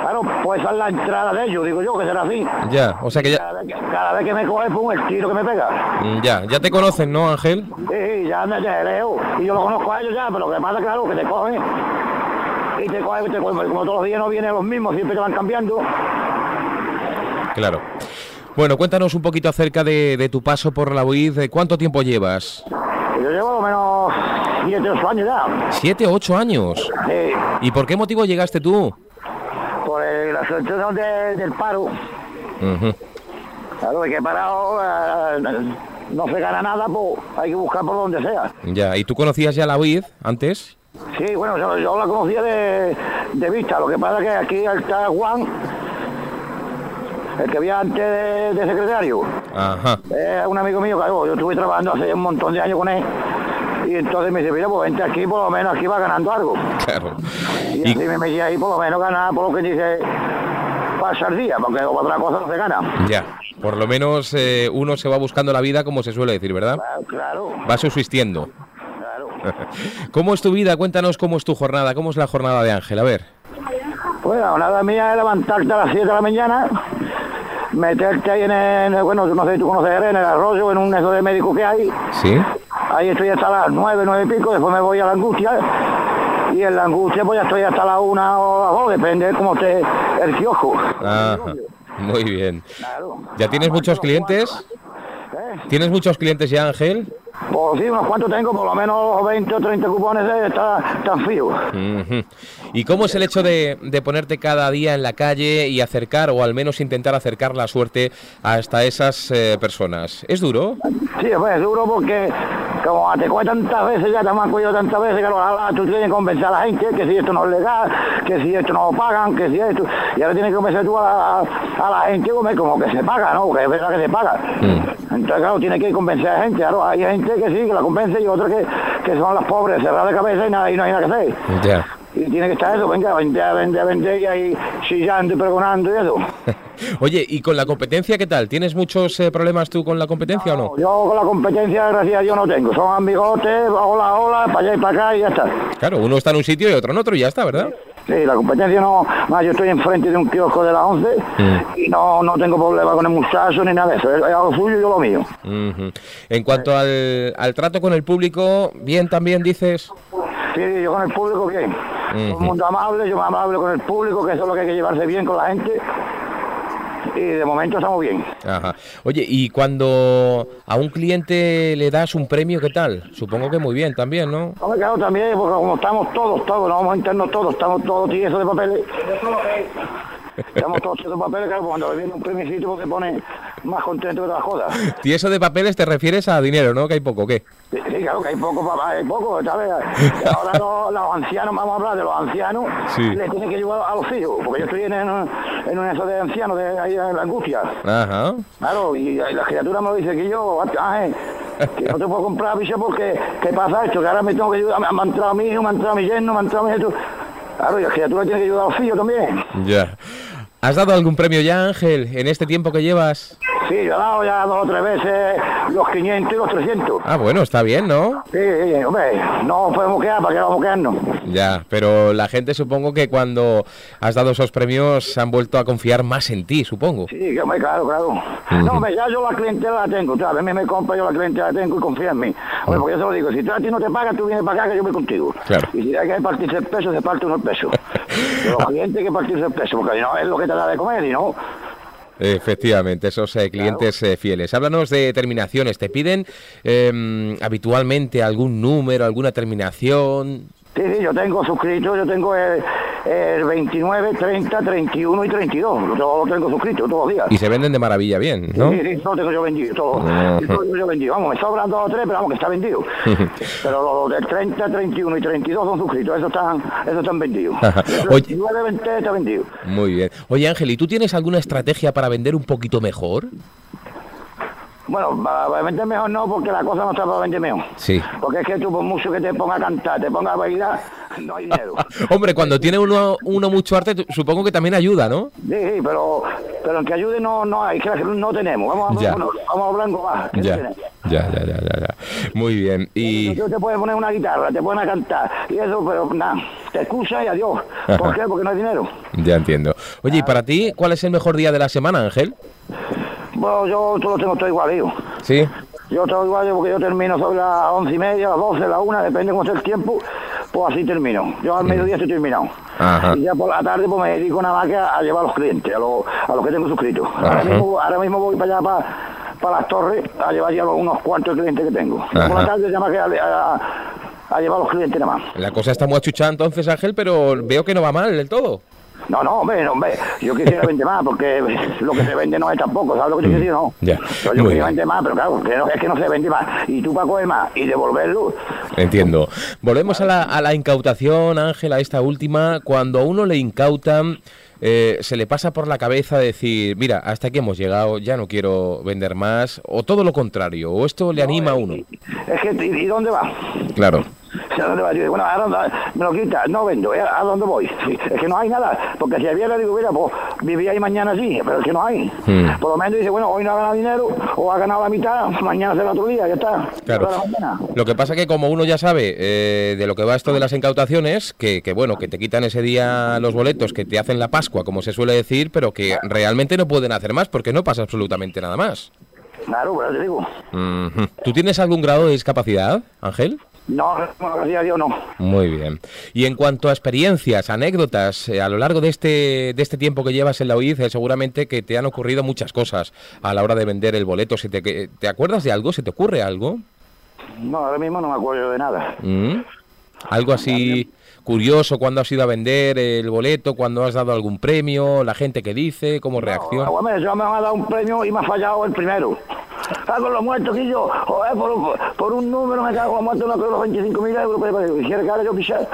S10: claro, pues esa es la entrada de ellos, digo yo, que será así.
S9: Ya, o sea que ya...
S10: Cada vez que, me coge, pum, el tiro que me pega.
S9: Mm, ya, ya te conocen, ¿no, Ángel?
S10: Sí, sí, ya me leo, y yo lo conozco a ellos ya, pero que pasa, claro, que te cogen, y te cogen, te cogen, como todos los días no vienen los mismos, siempre te van cambiando.
S9: Claro. Bueno, cuéntanos un poquito acerca de, tu paso por la UID. ¿Cuánto tiempo llevas?
S10: Yo llevo menos 7 8 años ya.
S9: ¿Siete, ocho años?
S10: Sí.
S9: ¿Y por qué motivo llegaste tú?
S10: Por la situación del paro. Claro, de que parado eh, no se gana nada, pues hay que buscar por donde sea.
S9: Ya, ¿y tú conocías ya la UID antes?
S10: Sí, bueno, yo, la conocía de, de, vista. Lo que pasa es que aquí está Juan el que había antes de, secretario.
S9: Ajá.
S10: Es un amigo mío, claro, yo estuve trabajando hace un montón de años con él. Y entonces me dice, mira, pues vente aquí, por lo menos aquí va ganando algo.
S9: Claro.
S10: Y, así me metí ahí, por lo menos ganar, por lo que dice, pasar día, porque otra cosa no se gana.
S9: Ya, por lo menos eh, uno se va buscando la vida, como se suele decir, ¿verdad?
S10: Claro. claro.
S9: Va subsistiendo.
S10: Claro. [laughs]
S9: ¿Cómo es tu vida? Cuéntanos cómo es tu jornada, cómo es la jornada de Ángel, a ver.
S10: Pues la jornada mía es levantarte a las 7 de la mañana, meterte ahí en el, bueno, no sé si tú conoces en el arroyo, en un eso de médico que hay.
S9: Sí.
S10: Ahí estoy hasta las nueve, nueve y pico, después me voy a la angustia. Y en la angustia pues ya estoy hasta la una o las dos, depende de cómo esté el kiosco. [laughs]
S9: muy bien. ¿Ya tienes muchos clientes?
S10: ¿Eh?
S9: ¿Tienes muchos clientes ya, Ángel?
S10: Pues sí, unos cuantos tengo, por lo menos 20 o 30 cupones de fríos.
S2: Ujú. ¿Y cómo es el hecho de, de ponerte cada día en la calle y acercar, o al menos intentar acercar la suerte hasta esas eh, personas? ¿Es duro?
S10: Sí, pues es duro porque como te cuesta tantas veces, ya te han cuidado tantas veces que ahora tú tienes que convencer a la gente que si esto no es legal, que si esto no lo pagan, que si esto... Y ahora tienes que convencer tú a la, a la gente como, que se paga, ¿no? Porque es verdad que se paga. Entonces, claro, tienes que convencer a la gente. Claro, hay gente que sí, que la convence y otros que, que son las pobres, cerradas de cabeza y, nada, y no hay nada que hacer. Y tiene que estar eso, venga, vente, vente, vente y ahí chillando y pregonando y eso. [laughs]
S2: Oye, ¿y con la competencia qué tal? ¿Tienes muchos eh, problemas tú con la competencia o no?
S10: Yo con la competencia, gracias a Dios, no tengo. Son amigotes, hola, hola, para allá y para acá y ya está.
S2: Claro, uno está en un sitio y otro en otro y ya está, ¿verdad?
S10: Sí, la competencia no. Más, yo estoy enfrente de un kiosco de la 11 y no, no tengo problema con el muchacho ni nada de eso. Hago lo suyo y yo lo mío.
S2: En cuanto al, al trato con el público, bien también dices.
S10: Sí, yo con el público bien. Todo el mundo amable, yo me amable con el público, que eso es lo que hay que llevarse bien con la gente. Y de momento estamos bien.
S2: Ajá. Oye, y cuando a un cliente le das un premio, ¿qué tal? Supongo que muy bien también, ¿no?
S10: Hombre, claro, también, porque como estamos todos, todos, nos vamos a internos todos, estamos todos tiesos de papeles. Estamos todos tiesos de papeles, claro, cuando viene un pues se pone más contento que todas las cosas.
S2: Y eso de papeles te refieres a dinero, ¿no? Que hay poco, ¿qué?
S10: Sí, claro que hay poco, papá, hay poco, ¿sabes? [laughs] Ahora los, los ancianos, vamos a hablar de los ancianos,
S2: Sí.
S10: les tienen que ayudar a los hijos, porque yo estoy en, en, en un eso de ancianos, de ahí en la angustia.
S2: Ajá.
S10: Claro, y, y la criatura me lo dice que yo, Ángel, que no te puedo comprar bicho porque, ¿qué pasa esto? Que ahora me tengo que ayudar, me, me ha entrado mi hijo, me ha entrado mi yerno, me ha entrado mi esto. Claro, y la criatura tiene que ayudar a los hijos también.
S2: Ya. ¿Has dado algún premio ya, Ángel, en este tiempo que llevas?
S10: Sí, he dado ya dos o tres veces los 500 y los 300.
S2: Ah, bueno, está bien, ¿no?
S10: Sí, sí, hombre, no podemos quedar, ¿para qué vamos a quedarnos?
S2: Ya, pero la gente supongo que cuando has dado esos premios se han vuelto a confiar más en ti, supongo.
S10: Sí, que hombre, claro, claro. No, hombre, ya yo la clientela la tengo, ¿sabes? A mí me compra, yo la clientela la tengo y confía en mí. Hombre, porque yo se lo digo, si tú a ti no te pagas, tú vienes para acá que yo voy contigo.
S2: Claro.
S10: Y si hay que partirse el peso, se parte uno el peso. [laughs] Pero los clientes hay que partirse el peso, porque no es lo que te da de comer y no.
S2: Efectivamente, esos eh, clientes eh, fieles. Háblanos de terminaciones. ¿Te piden eh, habitualmente algún número, alguna terminación?
S10: Sí, sí, yo tengo suscrito, yo tengo el, el 29, 30, 31 y 32. Todo lo tengo suscrito todos los días.
S2: Y se venden de maravilla bien, ¿no?
S10: Sí, sí, todo tengo yo vendido, todo. Todo tengo yo vendido. Vamos, me sobran dos o tres, pero vamos, que está vendido. [laughs] pero los del 30, 31 y 32 son suscritos, esos están, esos están vendidos.
S2: Ajá.
S10: El
S2: Oye.
S10: 29, 20 está vendido.
S2: Muy bien. Oye, Ángel, ¿y tú tienes alguna estrategia para vender un poquito mejor?
S10: Bueno, para vender mejor no, porque la cosa no está para vender mejor.
S2: Sí.
S10: Porque es que tú, por mucho que te ponga a cantar, te ponga a bailar, no hay dinero. [laughs]
S2: Hombre, cuando tiene uno, uno mucho arte, tú- supongo que también ayuda, ¿no?
S10: Sí, sí, pero, pero en que ayude no, no hay, que no tenemos. Vamos a,
S2: Ya.
S10: bueno, vamos a no
S2: Ya, ya, ya, ya, ya, ya. Muy bien. Y
S10: Tú te puedes poner una guitarra, te a cantar, y eso, pero nada, te excusa y adiós. ¿Por qué? Porque no hay dinero.
S2: ya entiendo. Oye, ¿y para ti cuál es el mejor día de la semana, Ángel?
S10: Bueno, yo todo lo tengo todo igual.
S2: Sí.
S10: Yo todo igual porque yo termino sobre las once y media, las doce, las una, depende cómo sea el tiempo, pues así termino. Yo al mediodía estoy terminado.
S2: Ajá.
S10: Y ya por la tarde pues me dedico nada más que a, a llevar a los clientes, a, los, a los que tengo suscritos. Ahora
S2: Ajá.
S10: mismo, ahora mismo voy para allá, para, para las torres, a llevar ya unos cuantos clientes que tengo. Y Por
S2: Ajá.
S10: la tarde ya más que a- a llevar a los clientes nada más.
S2: La cosa está muy achuchada entonces, Ángel, pero veo que no va mal del todo.
S10: No, no, hombre, no, hombre, yo quisiera vender más, porque [laughs] lo que se vende no es tampoco, ¿sabes lo que te quiero decir? No.
S2: Ya,
S10: Pero yo
S2: bien.
S10: vender más, pero claro, que no- es que no se vende más. Y tú para coger más y devolverlo,
S2: Entiendo. Volvemos a la, a la incautación, Ángel, a esta última. Cuando a uno le incautan, eh, se le pasa por la cabeza decir, mira, hasta aquí hemos llegado, ya no quiero vender más, o todo lo contrario, o esto le anima a uno.
S10: es que, ¿y, y dónde va?
S2: Claro. [laughs]
S10: ¿A dónde va? Yo digo, bueno, ¿a dónde me lo quita? No vendo, ¿eh? ¿a dónde voy? [laughs] Es que no hay nada, porque si había, le digo, mira, pues vivía ahí mañana sí, pero es que no hay.
S2: Hmm.
S10: Por lo menos dice, bueno, hoy no ha ganado dinero, o ha ganado la mitad, mañana será otro día, ya está.
S2: Claro. Lo que pasa que como uno ya sabe eh, de lo que va esto de las incautaciones, que, que bueno, que te quitan ese día los boletos, que te hacen la Pascua, como se suele decir, pero que realmente no pueden hacer más porque no pasa absolutamente nada más.
S10: Claro, pero te digo.
S2: ¿Tú tienes algún grado de discapacidad, Ángel?
S10: No, gracias a Dios no.
S2: Muy bien. Y en cuanto a experiencias, anécdotas, eh, a lo largo de este, de este tiempo que llevas en la UID, eh, seguramente que te han ocurrido muchas cosas a la hora de vender el boleto. Si te, que- ¿Te acuerdas de algo? ¿Se te ocurre algo?
S10: No, ahora mismo no me acuerdo de nada.
S2: ¿Mm? Algo así curioso cuando has ido a vender el boleto, cuando has dado algún premio, la gente que dice, cómo reacciona.
S10: No, hombre, yo me han dado un premio y me ha fallado el primero. Con los muertos que yo, joder, por, un- por un número me cago los muertos, no creo los 25.000 euros, pero, quisiera que haga yo pisar.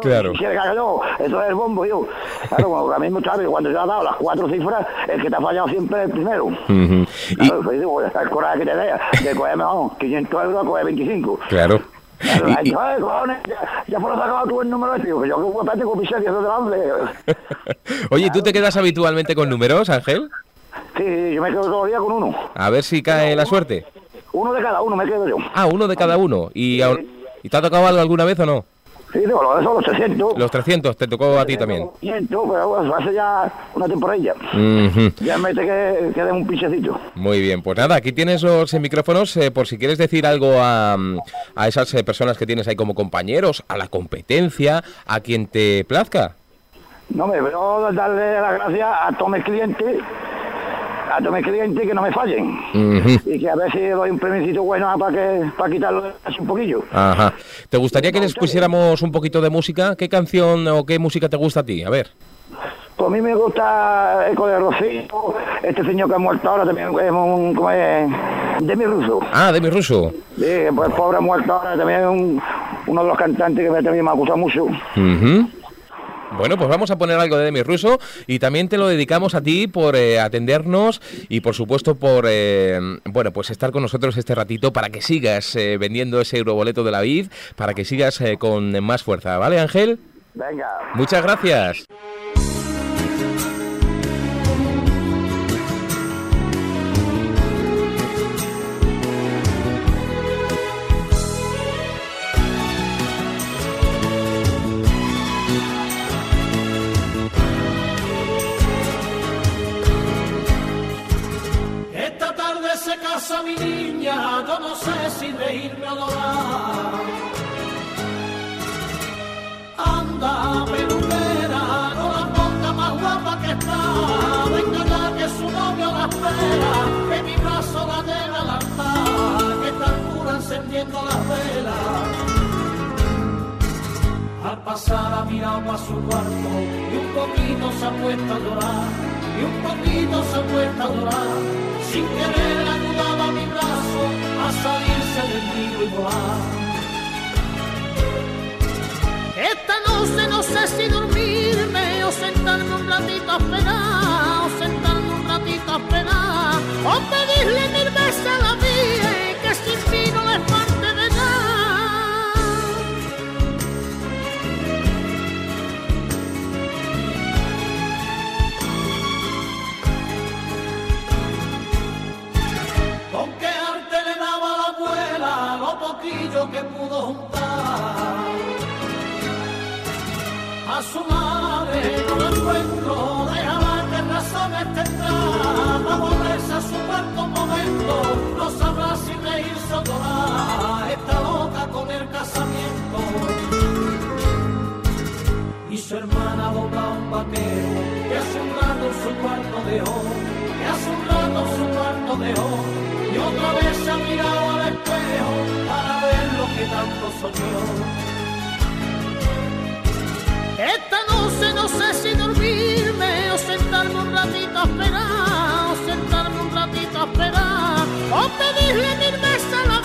S2: Claro.
S10: Quisiera que haga yo, eso es el bombo, yo. Claro, como a mí muchas veces, cuando yo he dado las cuatro cifras, el que te ha fallado siempre es el primero.
S2: Ujú. Y,
S10: Claro, pues digo, el coraje que te dé, de cogerme, vamos, 500 euros a coger 25.
S2: claro. Y- y-
S10: cojones, ya, ya por lo sacado tú el número este, que yo que con pisar y eso delante. [laughs]
S2: Oye, ¿tú te quedas habitualmente con números, Ángel?
S10: Sí, sí, yo me quedo día con uno.
S2: A ver si cae la suerte.
S10: Uno de cada uno me quedo yo.
S2: Ah, uno de cada uno. ¿Y, a- ¿y te ha tocado algo alguna vez o no?
S10: Sí, digo, esos los 300.
S2: Los 300, te tocó a ti también.
S10: 500, pero bueno, hace ya una temporada. Ya mete que, que un pinchecito.
S2: Muy bien, pues nada, aquí tienes los micrófonos eh, por si quieres decir algo a, a esas eh, personas que tienes ahí como compañeros, a la competencia, a quien te plazca.
S10: No me pero darle las gracias a todos mis clientes, a todos mis clientes que no me fallen. Y que a ver si doy un premicito bueno para que para quitarlo un poquillo.
S2: Ajá. ¿Te gustaría que les pusiéramos un poquito de música? ¿Qué canción o qué música te gusta a ti? A ver.
S10: Pues a mí me gusta Eco de Rocío, este señor que ha muerto ahora también es un, como es, Demi Russo.
S2: Ah, Demi Russo.
S10: Sí, pues pobre muerto ahora también es un, uno de los cantantes que me, también me acusa mucho.
S2: Bueno, pues vamos a poner algo de Demi Russo y también te lo dedicamos a ti por eh, atendernos y por supuesto por eh, bueno pues estar con nosotros este ratito para que sigas eh, vendiendo ese euroboleto de la vid, para que sigas con más fuerza, ¿vale Ángel?
S10: Venga.
S2: Muchas gracias.
S11: Para su cuarto y un poquito se ha puesto a llorar, y un poquito se ha puesto a llorar. Sin querer ayudaba a mi brazo a salirse del nido y volar. Esta noche no sé si dormirme o sentarme un ratito a esperar, o sentarme un ratito a esperar, o pedirle mil que pudo juntar. A su madre no lo encuentro, déjala que razones tendrá. Va a volverse a su cuarto momento, no sabrá si reírse o llorar. Está loca con el casamiento y su hermana adopta un vaquero que hace un rato su cuarto dejó, que hace un rato su cuarto dejó y otra vez se ha mirado ver lo tanto soñó. Esta noche no sé si dormirme o sentarme un ratito a esperar, o sentarme un ratito a esperar, o pedirle mil veces a la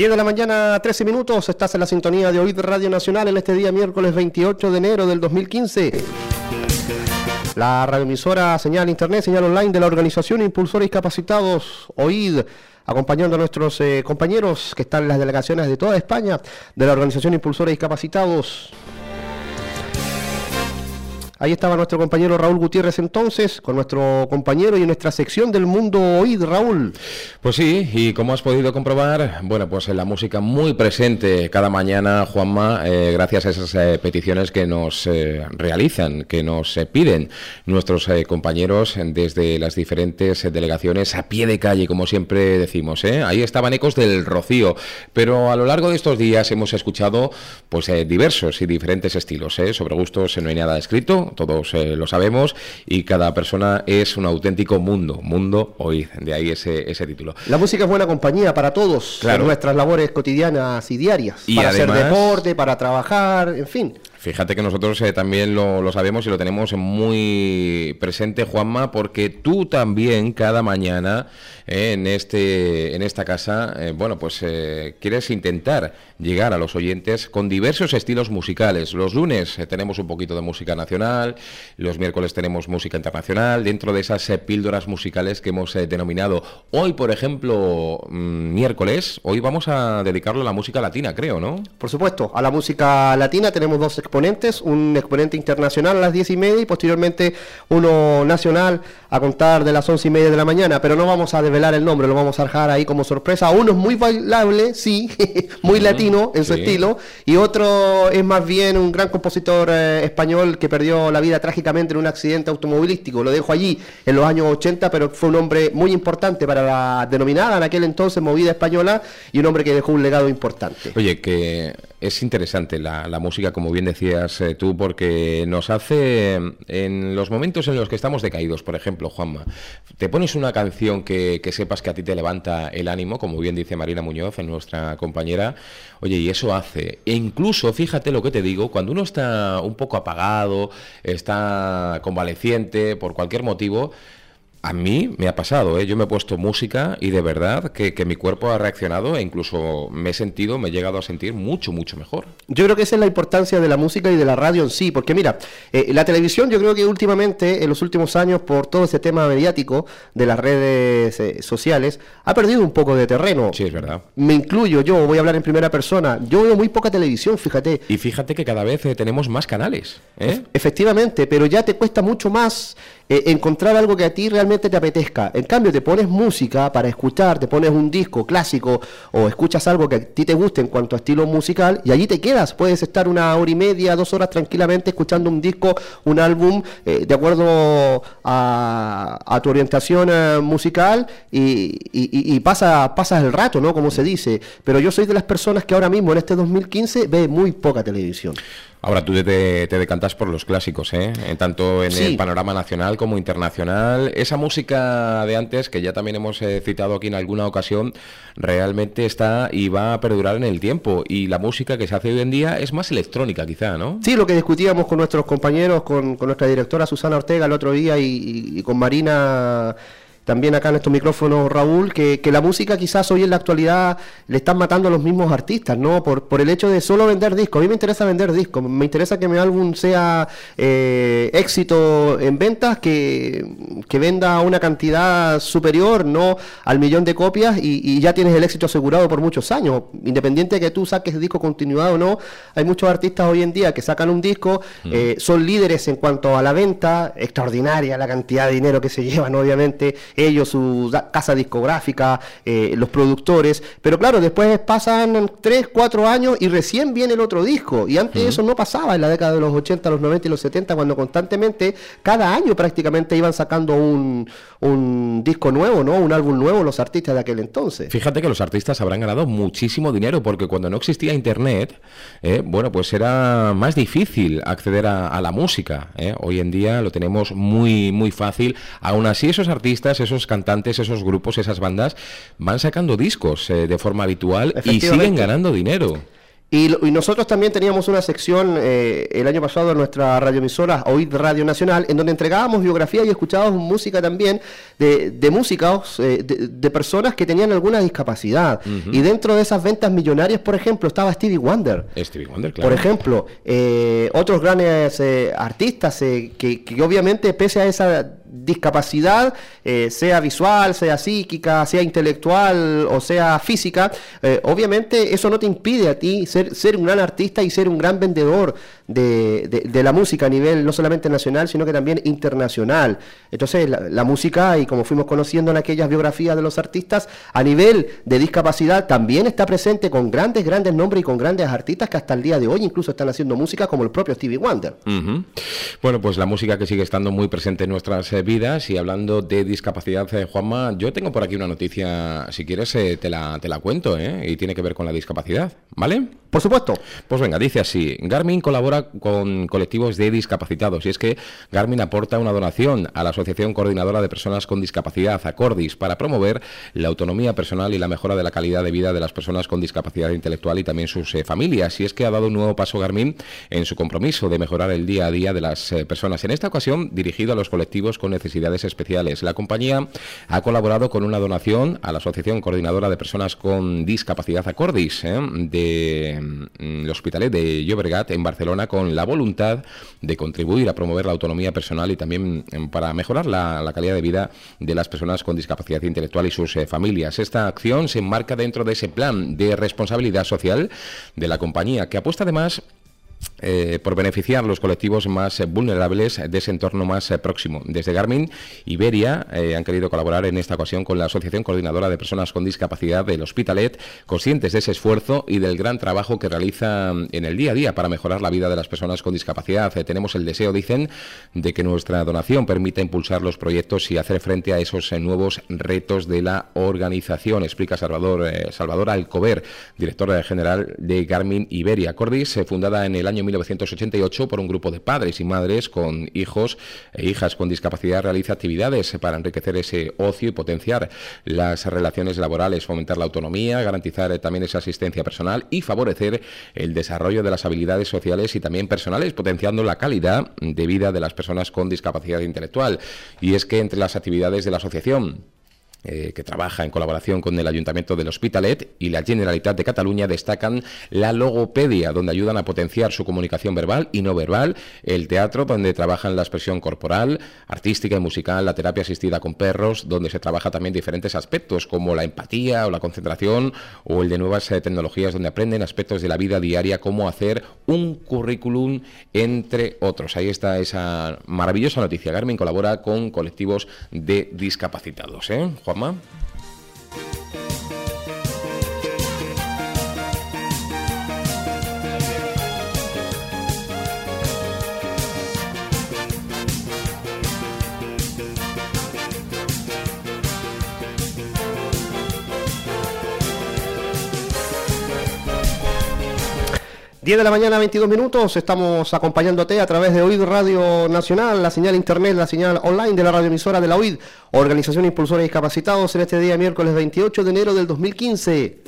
S11: 10 de la
S1: mañana, 13 minutos, estás en la sintonía de Oíd Radio Nacional en este día miércoles 28 de enero del 2015. La radioemisora Señal Internet, Señal Online de la Organización Impulsores Capacitados, OID, acompañando a nuestros eh, compañeros que están en las delegaciones de toda España de la Organización Impulsores Capacitados. Ahí estaba nuestro compañero Raúl Gutiérrez entonces, con nuestro compañero y nuestra sección del mundo OID, Raúl.
S2: Pues sí, y como has podido comprobar, bueno, pues en la música muy presente cada mañana, Juanma, eh, gracias a esas eh, peticiones que nos eh, realizan, que nos piden nuestros compañeros desde las diferentes delegaciones a pie de calle, como siempre decimos. Ahí estaban ecos del Rocío, pero a lo largo de estos días hemos escuchado pues diversos y diferentes estilos. Sobre gustos no hay nada escrito, todos eh, lo sabemos, y cada persona es un auténtico mundo, mundo hoy, de ahí ese, ese título.
S1: La música es buena compañía para todos
S2: Claro.
S1: en nuestras labores cotidianas y diarias.
S2: Y
S1: para
S2: además-
S1: hacer deporte, para trabajar, en fin.
S2: Fíjate que nosotros eh, también lo, sabemos y lo tenemos muy presente, Juanma, porque tú también cada mañana eh, en este en esta casa, eh, bueno, pues eh, quieres intentar llegar a los oyentes con diversos estilos musicales. Los lunes tenemos un poquito de música nacional, los miércoles tenemos música internacional, dentro de esas píldoras musicales que hemos denominado. Hoy, por ejemplo, mm, miércoles, hoy vamos a dedicarlo a la música latina, creo, ¿no?
S1: Por supuesto, a la música latina tenemos dos exponentes, un exponente internacional a las diez y media y posteriormente uno nacional a contar de las once y media de la mañana, pero no vamos a develar el nombre, lo vamos a dejar ahí como sorpresa. Uno es muy bailable, [laughs] sí, muy latino en su
S2: sí.
S1: estilo, y otro es más bien un gran compositor eh, español que perdió la vida trágicamente en un accidente automovilístico. Lo dejo allí en los años 80, pero fue un hombre muy importante para la denominada en aquel entonces movida española y un hombre que dejó un legado importante.
S2: Oye, que es interesante la, la música, como bien decías eh, tú, porque nos hace, en los momentos en los que estamos decaídos, por ejemplo, Juanma, te pones una canción que, que sepas que a ti te levanta el ánimo, como bien dice Marina Muñoz, nuestra compañera, oye, y eso hace, e incluso, fíjate lo que te digo, cuando uno está un poco apagado, está convaleciente por cualquier motivo, A mí me ha pasado, ¿eh? yo me he puesto música y de verdad que, que mi cuerpo ha reaccionado e incluso me he sentido, me he llegado a sentir mucho, mucho mejor.
S1: Yo creo que esa es la importancia de la música y de la radio en sí, porque mira, eh, la televisión yo creo que últimamente, en los últimos años, por todo ese tema mediático de las redes eh, sociales, ha perdido un poco de terreno.
S2: Sí, es verdad.
S1: Me incluyo yo, voy a hablar en primera persona. Yo veo muy poca televisión, fíjate.
S2: Y fíjate que cada vez eh, tenemos más canales.
S1: Efectivamente, pero ya te cuesta mucho más eh, encontrar algo que a ti realmente te apetezca. En cambio, te pones música para escuchar, te pones un disco clásico o escuchas algo que a ti te guste en cuanto a estilo musical y allí te quedas. Puedes estar una hora y media, dos horas tranquilamente escuchando un disco, un álbum, eh, de acuerdo a, a tu orientación eh, musical y, y- y- pasa, pasas el rato, ¿no? Como se dice. Pero yo soy de las personas que ahora mismo, en este 2015, ve muy poca televisión.
S2: Ahora tú te, decantas por los clásicos, ¿eh? En tanto en
S1: Sí.
S2: el panorama nacional como internacional. Esa música de antes, que ya también hemos eh, citado aquí en alguna ocasión, realmente está y va a perdurar en el tiempo. Y la música que se hace hoy en día es más electrónica, quizá, ¿no?
S1: Sí, lo que discutíamos con nuestros compañeros, con, con nuestra directora Susana Ortega el otro día y con Marina también acá en estos micrófonos, Raúl, que, que la música quizás hoy en la actualidad le están matando a los mismos artistas, ¿no? Por, por el hecho de solo vender discos. A mí me interesa vender discos, me interesa que mi álbum sea eh, éxito en ventas, que, que venda una cantidad superior, no al millón de copias y, y ya tienes el éxito asegurado por muchos años. Independiente de que tú saques disco continuado o no, hay muchos artistas hoy en día que sacan un disco, eh, son líderes en cuanto a la venta, extraordinaria la cantidad de dinero que se llevan, obviamente, ellos, su casa discográfica, eh, los productores, pero claro, después pasan 3, 4 años y recién viene el otro disco, y antes eso no pasaba en la década de los 80, los 90 y los 70, cuando constantemente, cada año prácticamente iban sacando un, un disco nuevo, ¿no? Un álbum nuevo los artistas de aquel entonces.
S2: Fíjate que los artistas habrán ganado muchísimo dinero porque cuando no existía internet, eh, bueno, pues era más difícil acceder a, a la música. eh. Hoy en día lo tenemos muy, muy fácil. Aún así, esos artistas, esos cantantes, esos grupos, esas bandas van sacando discos eh, de forma habitual y siguen ganando dinero.
S1: Y, y nosotros también teníamos una sección eh, el año pasado en nuestra radioemisora OID Radio Nacional, en donde entregábamos biografía y escuchábamos música también de, de músicos, eh, de, de personas que tenían alguna discapacidad. Y dentro de esas ventas millonarias, por ejemplo, estaba Stevie Wonder.
S2: Stevie Wonder, claro.
S1: Por ejemplo, eh, otros grandes artistas que, que obviamente pese a esa discapacidad, eh, sea visual, sea psíquica, sea intelectual o sea física, eh, obviamente eso no te impide a ti ser, ser un gran artista y ser un gran vendedor de, de- la música a nivel no solamente nacional, sino que también internacional. Entonces, la, música, y como fuimos conociendo en aquellas biografías de los artistas, a nivel de discapacidad también está presente con grandes, grandes nombres y con grandes artistas que hasta el día de hoy incluso están haciendo música como el propio Stevie Wonder.
S2: Bueno, pues la música que sigue estando muy presente en nuestras eh, vidas y hablando de discapacidad, eh, Juanma, yo tengo por aquí una noticia, si quieres eh, te, la, te la cuento, ¿eh? y tiene que ver con la discapacidad, ¿vale?
S1: Por supuesto.
S2: Pues venga, dice así, Garmin colabora con colectivos de discapacitados y es que Garmin aporta una donación a la Asociación Coordinadora de Personas con Discapacidad, ACORDIS, para promover la autonomía personal y la mejora de la calidad de vida de las personas con discapacidad intelectual y también sus eh, familias. Y es que ha dado un nuevo paso Garmin en su compromiso de mejorar el día a día de las personas. En esta ocasión, dirigido a los colectivos con necesidades especiales. La compañía ha colaborado con una donación a la Asociación Coordinadora de Personas con Discapacidad Acordis ¿eh? de mm, el Hospitalet de Llobregat en Barcelona con la voluntad de contribuir a promover la autonomía personal y también mm, para mejorar la, calidad de vida de las personas con discapacidad intelectual y sus eh, familias. Esta acción se enmarca dentro de ese plan de responsabilidad social de la compañía que apuesta además eh, por beneficiar los colectivos más eh, vulnerables de ese entorno más eh, próximo. Desde Garmin, Iberia han querido colaborar en esta ocasión con la Asociación Coordinadora de Personas con Discapacidad del Hospitalet, conscientes de ese esfuerzo y del gran trabajo que realiza mm, en el día a día para mejorar la vida de las personas con discapacidad. Tenemos el deseo, dicen, de que nuestra donación permita impulsar los proyectos y hacer frente a esos nuevos retos de la organización, explica Salvador, Salvador Alcover, director general de Garmin Iberia. Cordis, fundada en el año 1988 por un grupo de padres y madres con hijos e hijas con discapacidad realiza actividades para enriquecer ese ocio y potenciar las relaciones laborales, fomentar la autonomía, garantizar también esa asistencia personal y favorecer el desarrollo de las habilidades sociales y también personales, potenciando la calidad de vida de las personas con discapacidad intelectual. Y es que entre las actividades de la asociación eh, que trabaja en colaboración con el Ayuntamiento del Hospitalet y la Generalitat de Cataluña destacan la logopedia, donde ayudan a potenciar su comunicación verbal y no verbal, el teatro, donde trabajan la expresión corporal, artística y musical, la terapia asistida con perros, donde se trabaja también diferentes aspectos como la empatía o la concentración, o el de nuevas eh, tecnologías, donde aprenden aspectos de la vida diaria, como hacer un currículum, entre otros. Ahí está esa maravillosa noticia. Garmin colabora con colectivos de discapacitados. ¿eh? Juanma.
S1: 10 de la mañana, 22 minutos. Estamos acompañándote a través de OID Radio Nacional, la señal internet, la señal online de la radioemisora de la OID, Organización Impulsora de Discapacitados, en este día miércoles 28 de enero del 2015.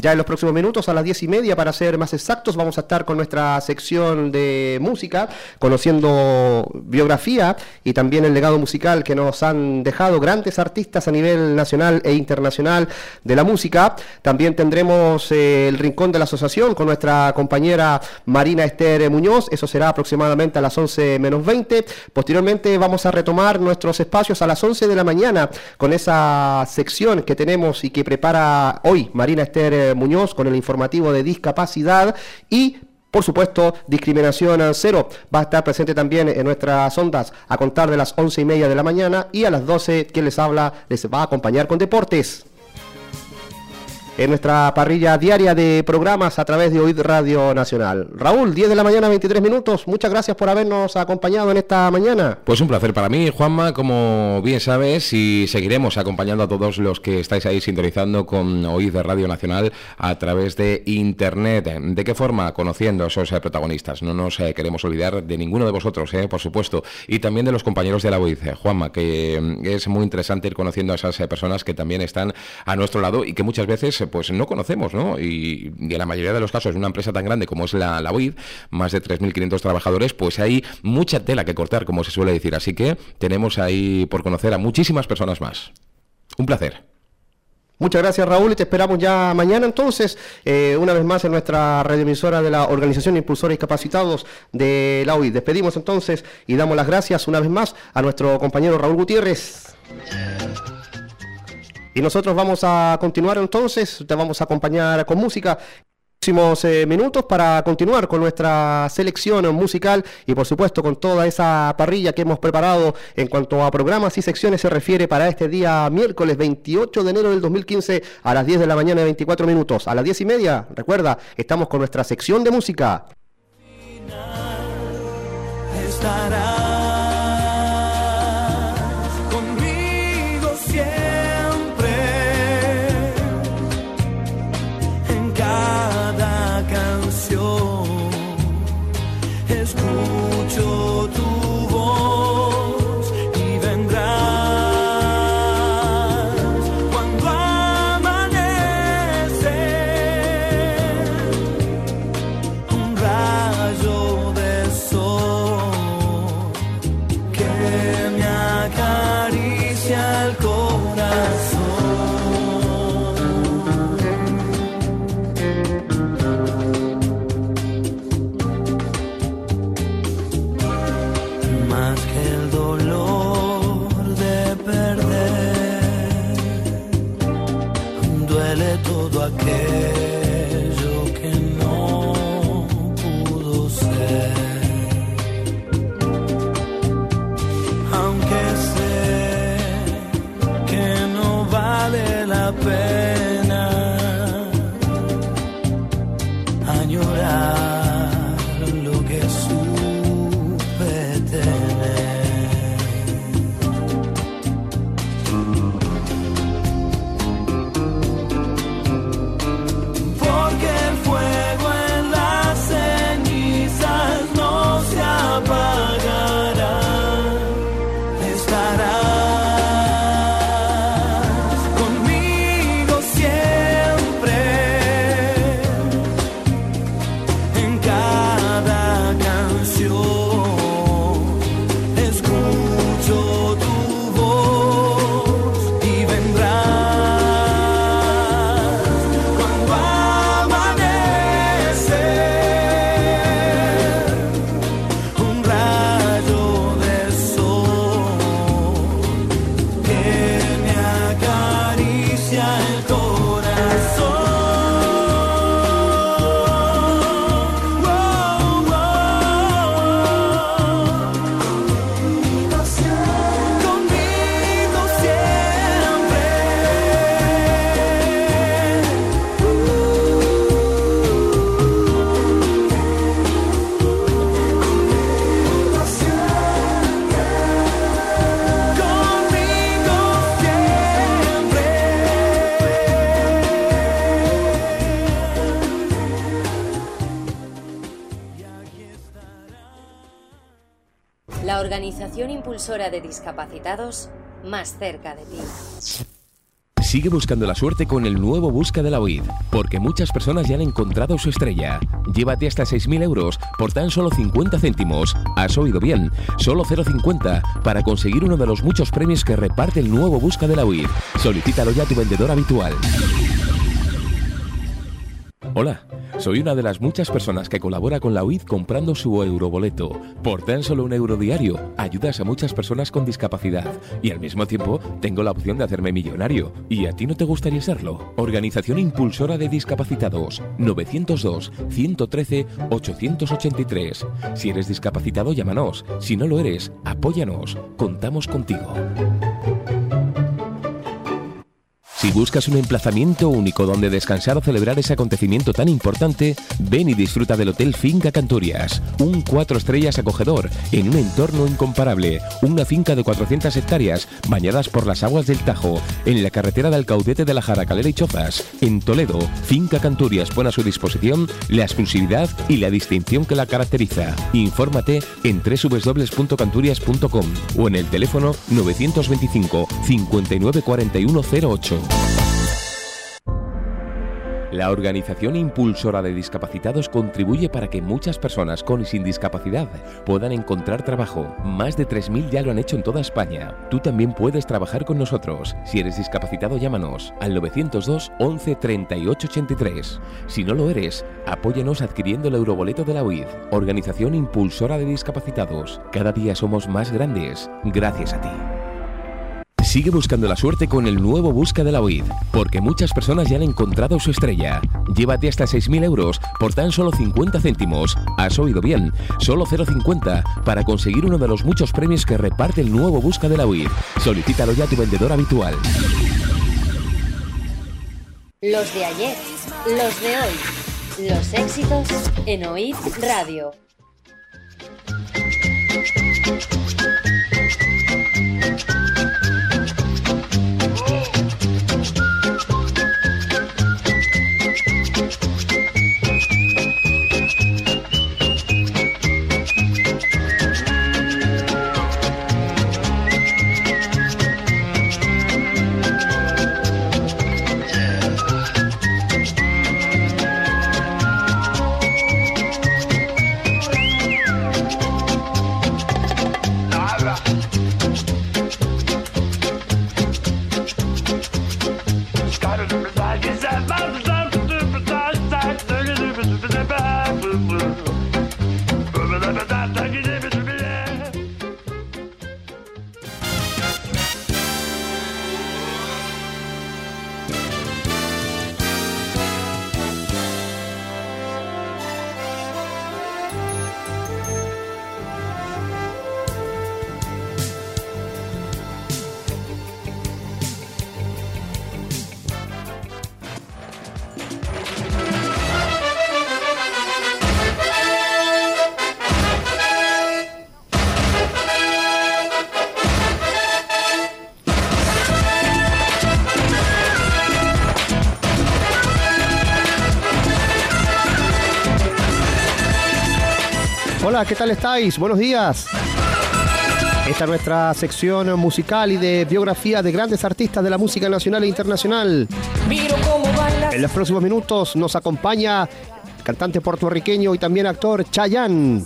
S1: Ya en los próximos minutos, a las diez y media, para ser más exactos, vamos a estar con nuestra sección de música, conociendo biografía y también el legado musical que nos han dejado grandes artistas a nivel nacional e internacional de la música. También tendremos eh, el rincón de la asociación con nuestra compañera Marina Esther Muñoz. Eso será aproximadamente a las 11 menos 20. Posteriormente vamos a retomar nuestros espacios a las 11 de la mañana con esa sección que tenemos y que prepara hoy Marina Esther Muñoz con el informativo de discapacidad y por supuesto, discriminación cero. Va a estar presente también en nuestras ondas a contar de las once y media de la mañana y a las 12 quien les habla les va a acompañar con deportes en nuestra parrilla diaria de programas a través de OID Radio Nacional. Raúl, 10 de la mañana, 23 minutos. Muchas gracias por habernos acompañado en esta mañana.
S2: Pues un placer para mí, Juanma, como bien sabes, y seguiremos acompañando a todos los que estáis ahí sintonizando con OID Radio Nacional a través de Internet. ¿De qué forma? Conociendo a esos eh, protagonistas. No nos eh, queremos olvidar de ninguno de vosotros, eh, por supuesto, y también de los compañeros de la OID, Juanma, que mm, es muy interesante ir conociendo a esas personas que también están a nuestro lado y que muchas veces pues no conocemos, ¿no? Y, en la mayoría de los casos, una empresa tan grande como es la, la UID, más de 3.500 trabajadores, pues hay mucha tela que cortar, como se suele decir. Así que tenemos ahí por conocer a muchísimas personas más. Un placer.
S1: Muchas gracias Raúl y te esperamos ya mañana entonces, eh, una vez más en nuestra radioemisora de la Organización Impulsora Discapacitados de la UID. Despedimos entonces y damos las gracias una vez más a nuestro compañero Raúl Gutiérrez. Y nosotros vamos a continuar entonces, te vamos a acompañar con música próximos eh, minutos para continuar con nuestra selección musical y por supuesto con toda esa parrilla que hemos preparado en cuanto a programas y secciones se refiere para este día miércoles 28 de enero del 2015 a las 10 de la mañana y 24 minutos. A las 10 y media, recuerda, estamos con nuestra sección de música.
S12: aquel. Impulsora de discapacitados más cerca de ti.
S2: Sigue buscando la suerte con el nuevo Busca de la OID, porque muchas personas ya han encontrado su estrella. Llévate hasta 6.000 euros por tan solo 50 céntimos. Has oído bien, solo 0,50 para conseguir uno de los muchos premios que reparte el nuevo Busca de la OID. Solicítalo ya a tu vendedor habitual. Hola, soy una de las muchas personas que colabora con la UID comprando su euroboleto. Por tan solo un euro diario, ayudas a muchas personas con discapacidad y al mismo tiempo tengo la opción de hacerme millonario. ¿Y a ti no te gustaría serlo? Organización Impulsora de Discapacitados 902 113 883. Si eres discapacitado, llámanos. Si no lo eres, apóyanos. Contamos contigo. Si buscas un emplazamiento único donde descansar o celebrar ese acontecimiento tan importante, ven y disfruta del Hotel Finca Canturias, un cuatro estrellas acogedor en un entorno incomparable, una finca de 400 hectáreas bañadas por las aguas del Tajo, en la carretera del Caudete de la Jaracalera y Chozas, en Toledo. Finca Canturias pone a su disposición la exclusividad y la distinción que la caracteriza. Infórmate en www.canturias.com o en el teléfono 925 59 41 08. La organización impulsora de discapacitados contribuye para que muchas personas con y sin discapacidad puedan encontrar trabajo. Más de 3.000 ya lo han hecho en toda España. Tú también puedes trabajar con nosotros. Si eres discapacitado, llámanos al 902 11 38 83. Si no lo eres, apóyanos adquiriendo el euroboleto de la UID, Organización Impulsora de Discapacitados. Cada día somos más grandes gracias a ti. Sigue buscando la suerte con el nuevo Busca de la OID, porque muchas personas ya han encontrado su estrella. Llévate hasta 6.000 euros por tan solo 50 céntimos. Has oído bien, solo 0,50 para conseguir uno de los muchos premios que reparte el nuevo Busca de la OID. Solicítalo ya a tu vendedor habitual.
S12: Los de ayer, los de hoy, los éxitos en Oíd Radio.
S13: Hola, ¿qué tal estáis? Buenos días. Esta es nuestra sección musical y de biografía de grandes artistas de la música nacional e internacional. En los próximos minutos nos acompaña el cantante puertorriqueño y también actor Chayanne.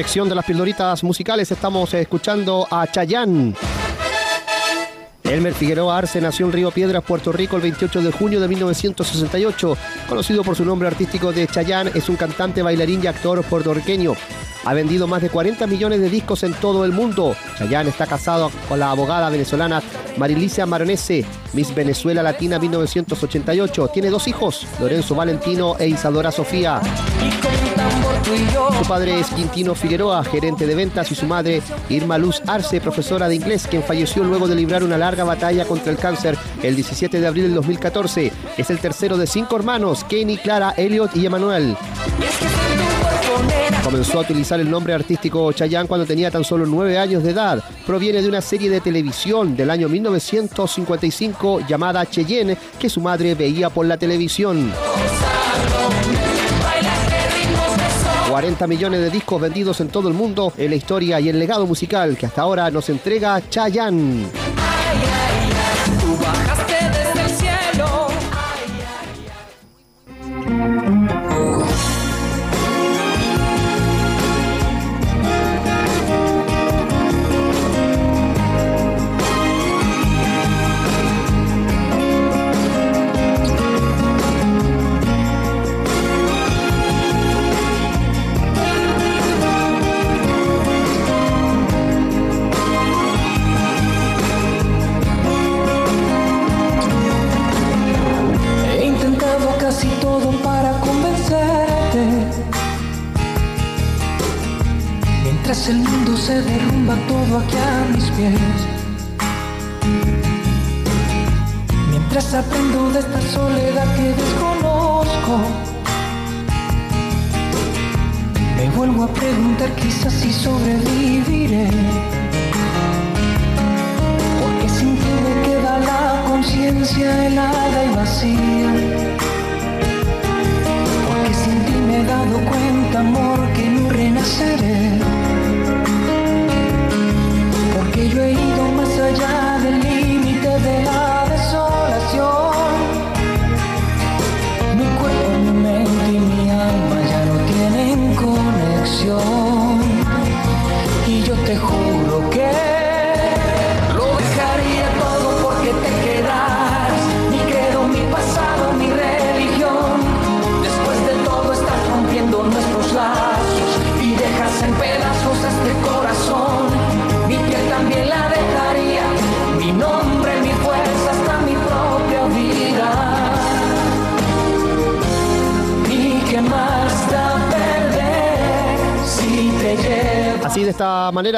S1: Sección de las pildoritas musicales estamos escuchando a Chayán. Elmer Figueroa Arce nació en Río Piedras, Puerto Rico, el 28 de junio de 1968. Conocido por su nombre artístico de Chayán, es un cantante, bailarín y actor puertorriqueño. Ha vendido más de 40 millones de discos en todo el mundo. Chayán está casado con la abogada venezolana Marilicia Maronese, Miss Venezuela Latina 1988. Tiene dos hijos, Lorenzo Valentino e Isadora Sofía. Su padre es Quintino Figueroa, gerente de ventas, y su madre Irma Luz Arce, profesora de inglés, quien falleció luego de librar una larga batalla contra el cáncer el 17 de abril del 2014. Es el tercero de cinco hermanos, Kenny, Clara, Elliot y Emanuel. Comenzó a utilizar el nombre artístico Chayanne cuando tenía tan solo nueve años de edad. Proviene de una serie de televisión del año 1955 llamada Cheyenne que su madre veía por la televisión. 40 millones de discos vendidos en todo el mundo en la historia y el legado musical que hasta ahora nos entrega Chayanne.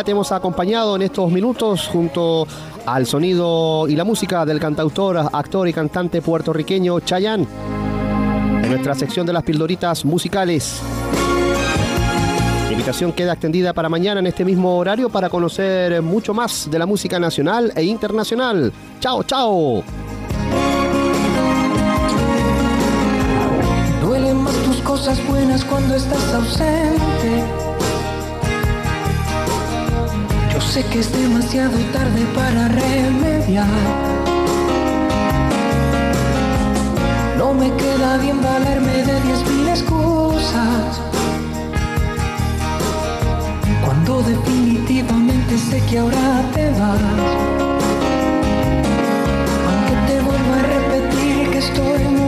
S13: Te
S1: hemos acompañado en estos minutos junto al sonido y la música del cantautor, actor y cantante puertorriqueño Chayanne. En nuestra sección de las pildoritas musicales. La invitación queda extendida para mañana en este mismo horario para conocer mucho más de la música nacional e internacional. Chao, chao.
S13: Duelen más tus cosas buenas cuando estás ausente. Sé que es demasiado tarde para remediar. No me queda bien valerme de diez mil excusas. Cuando definitivamente sé que ahora te vas. Aunque te vuelvo a repetir que estoy muriendo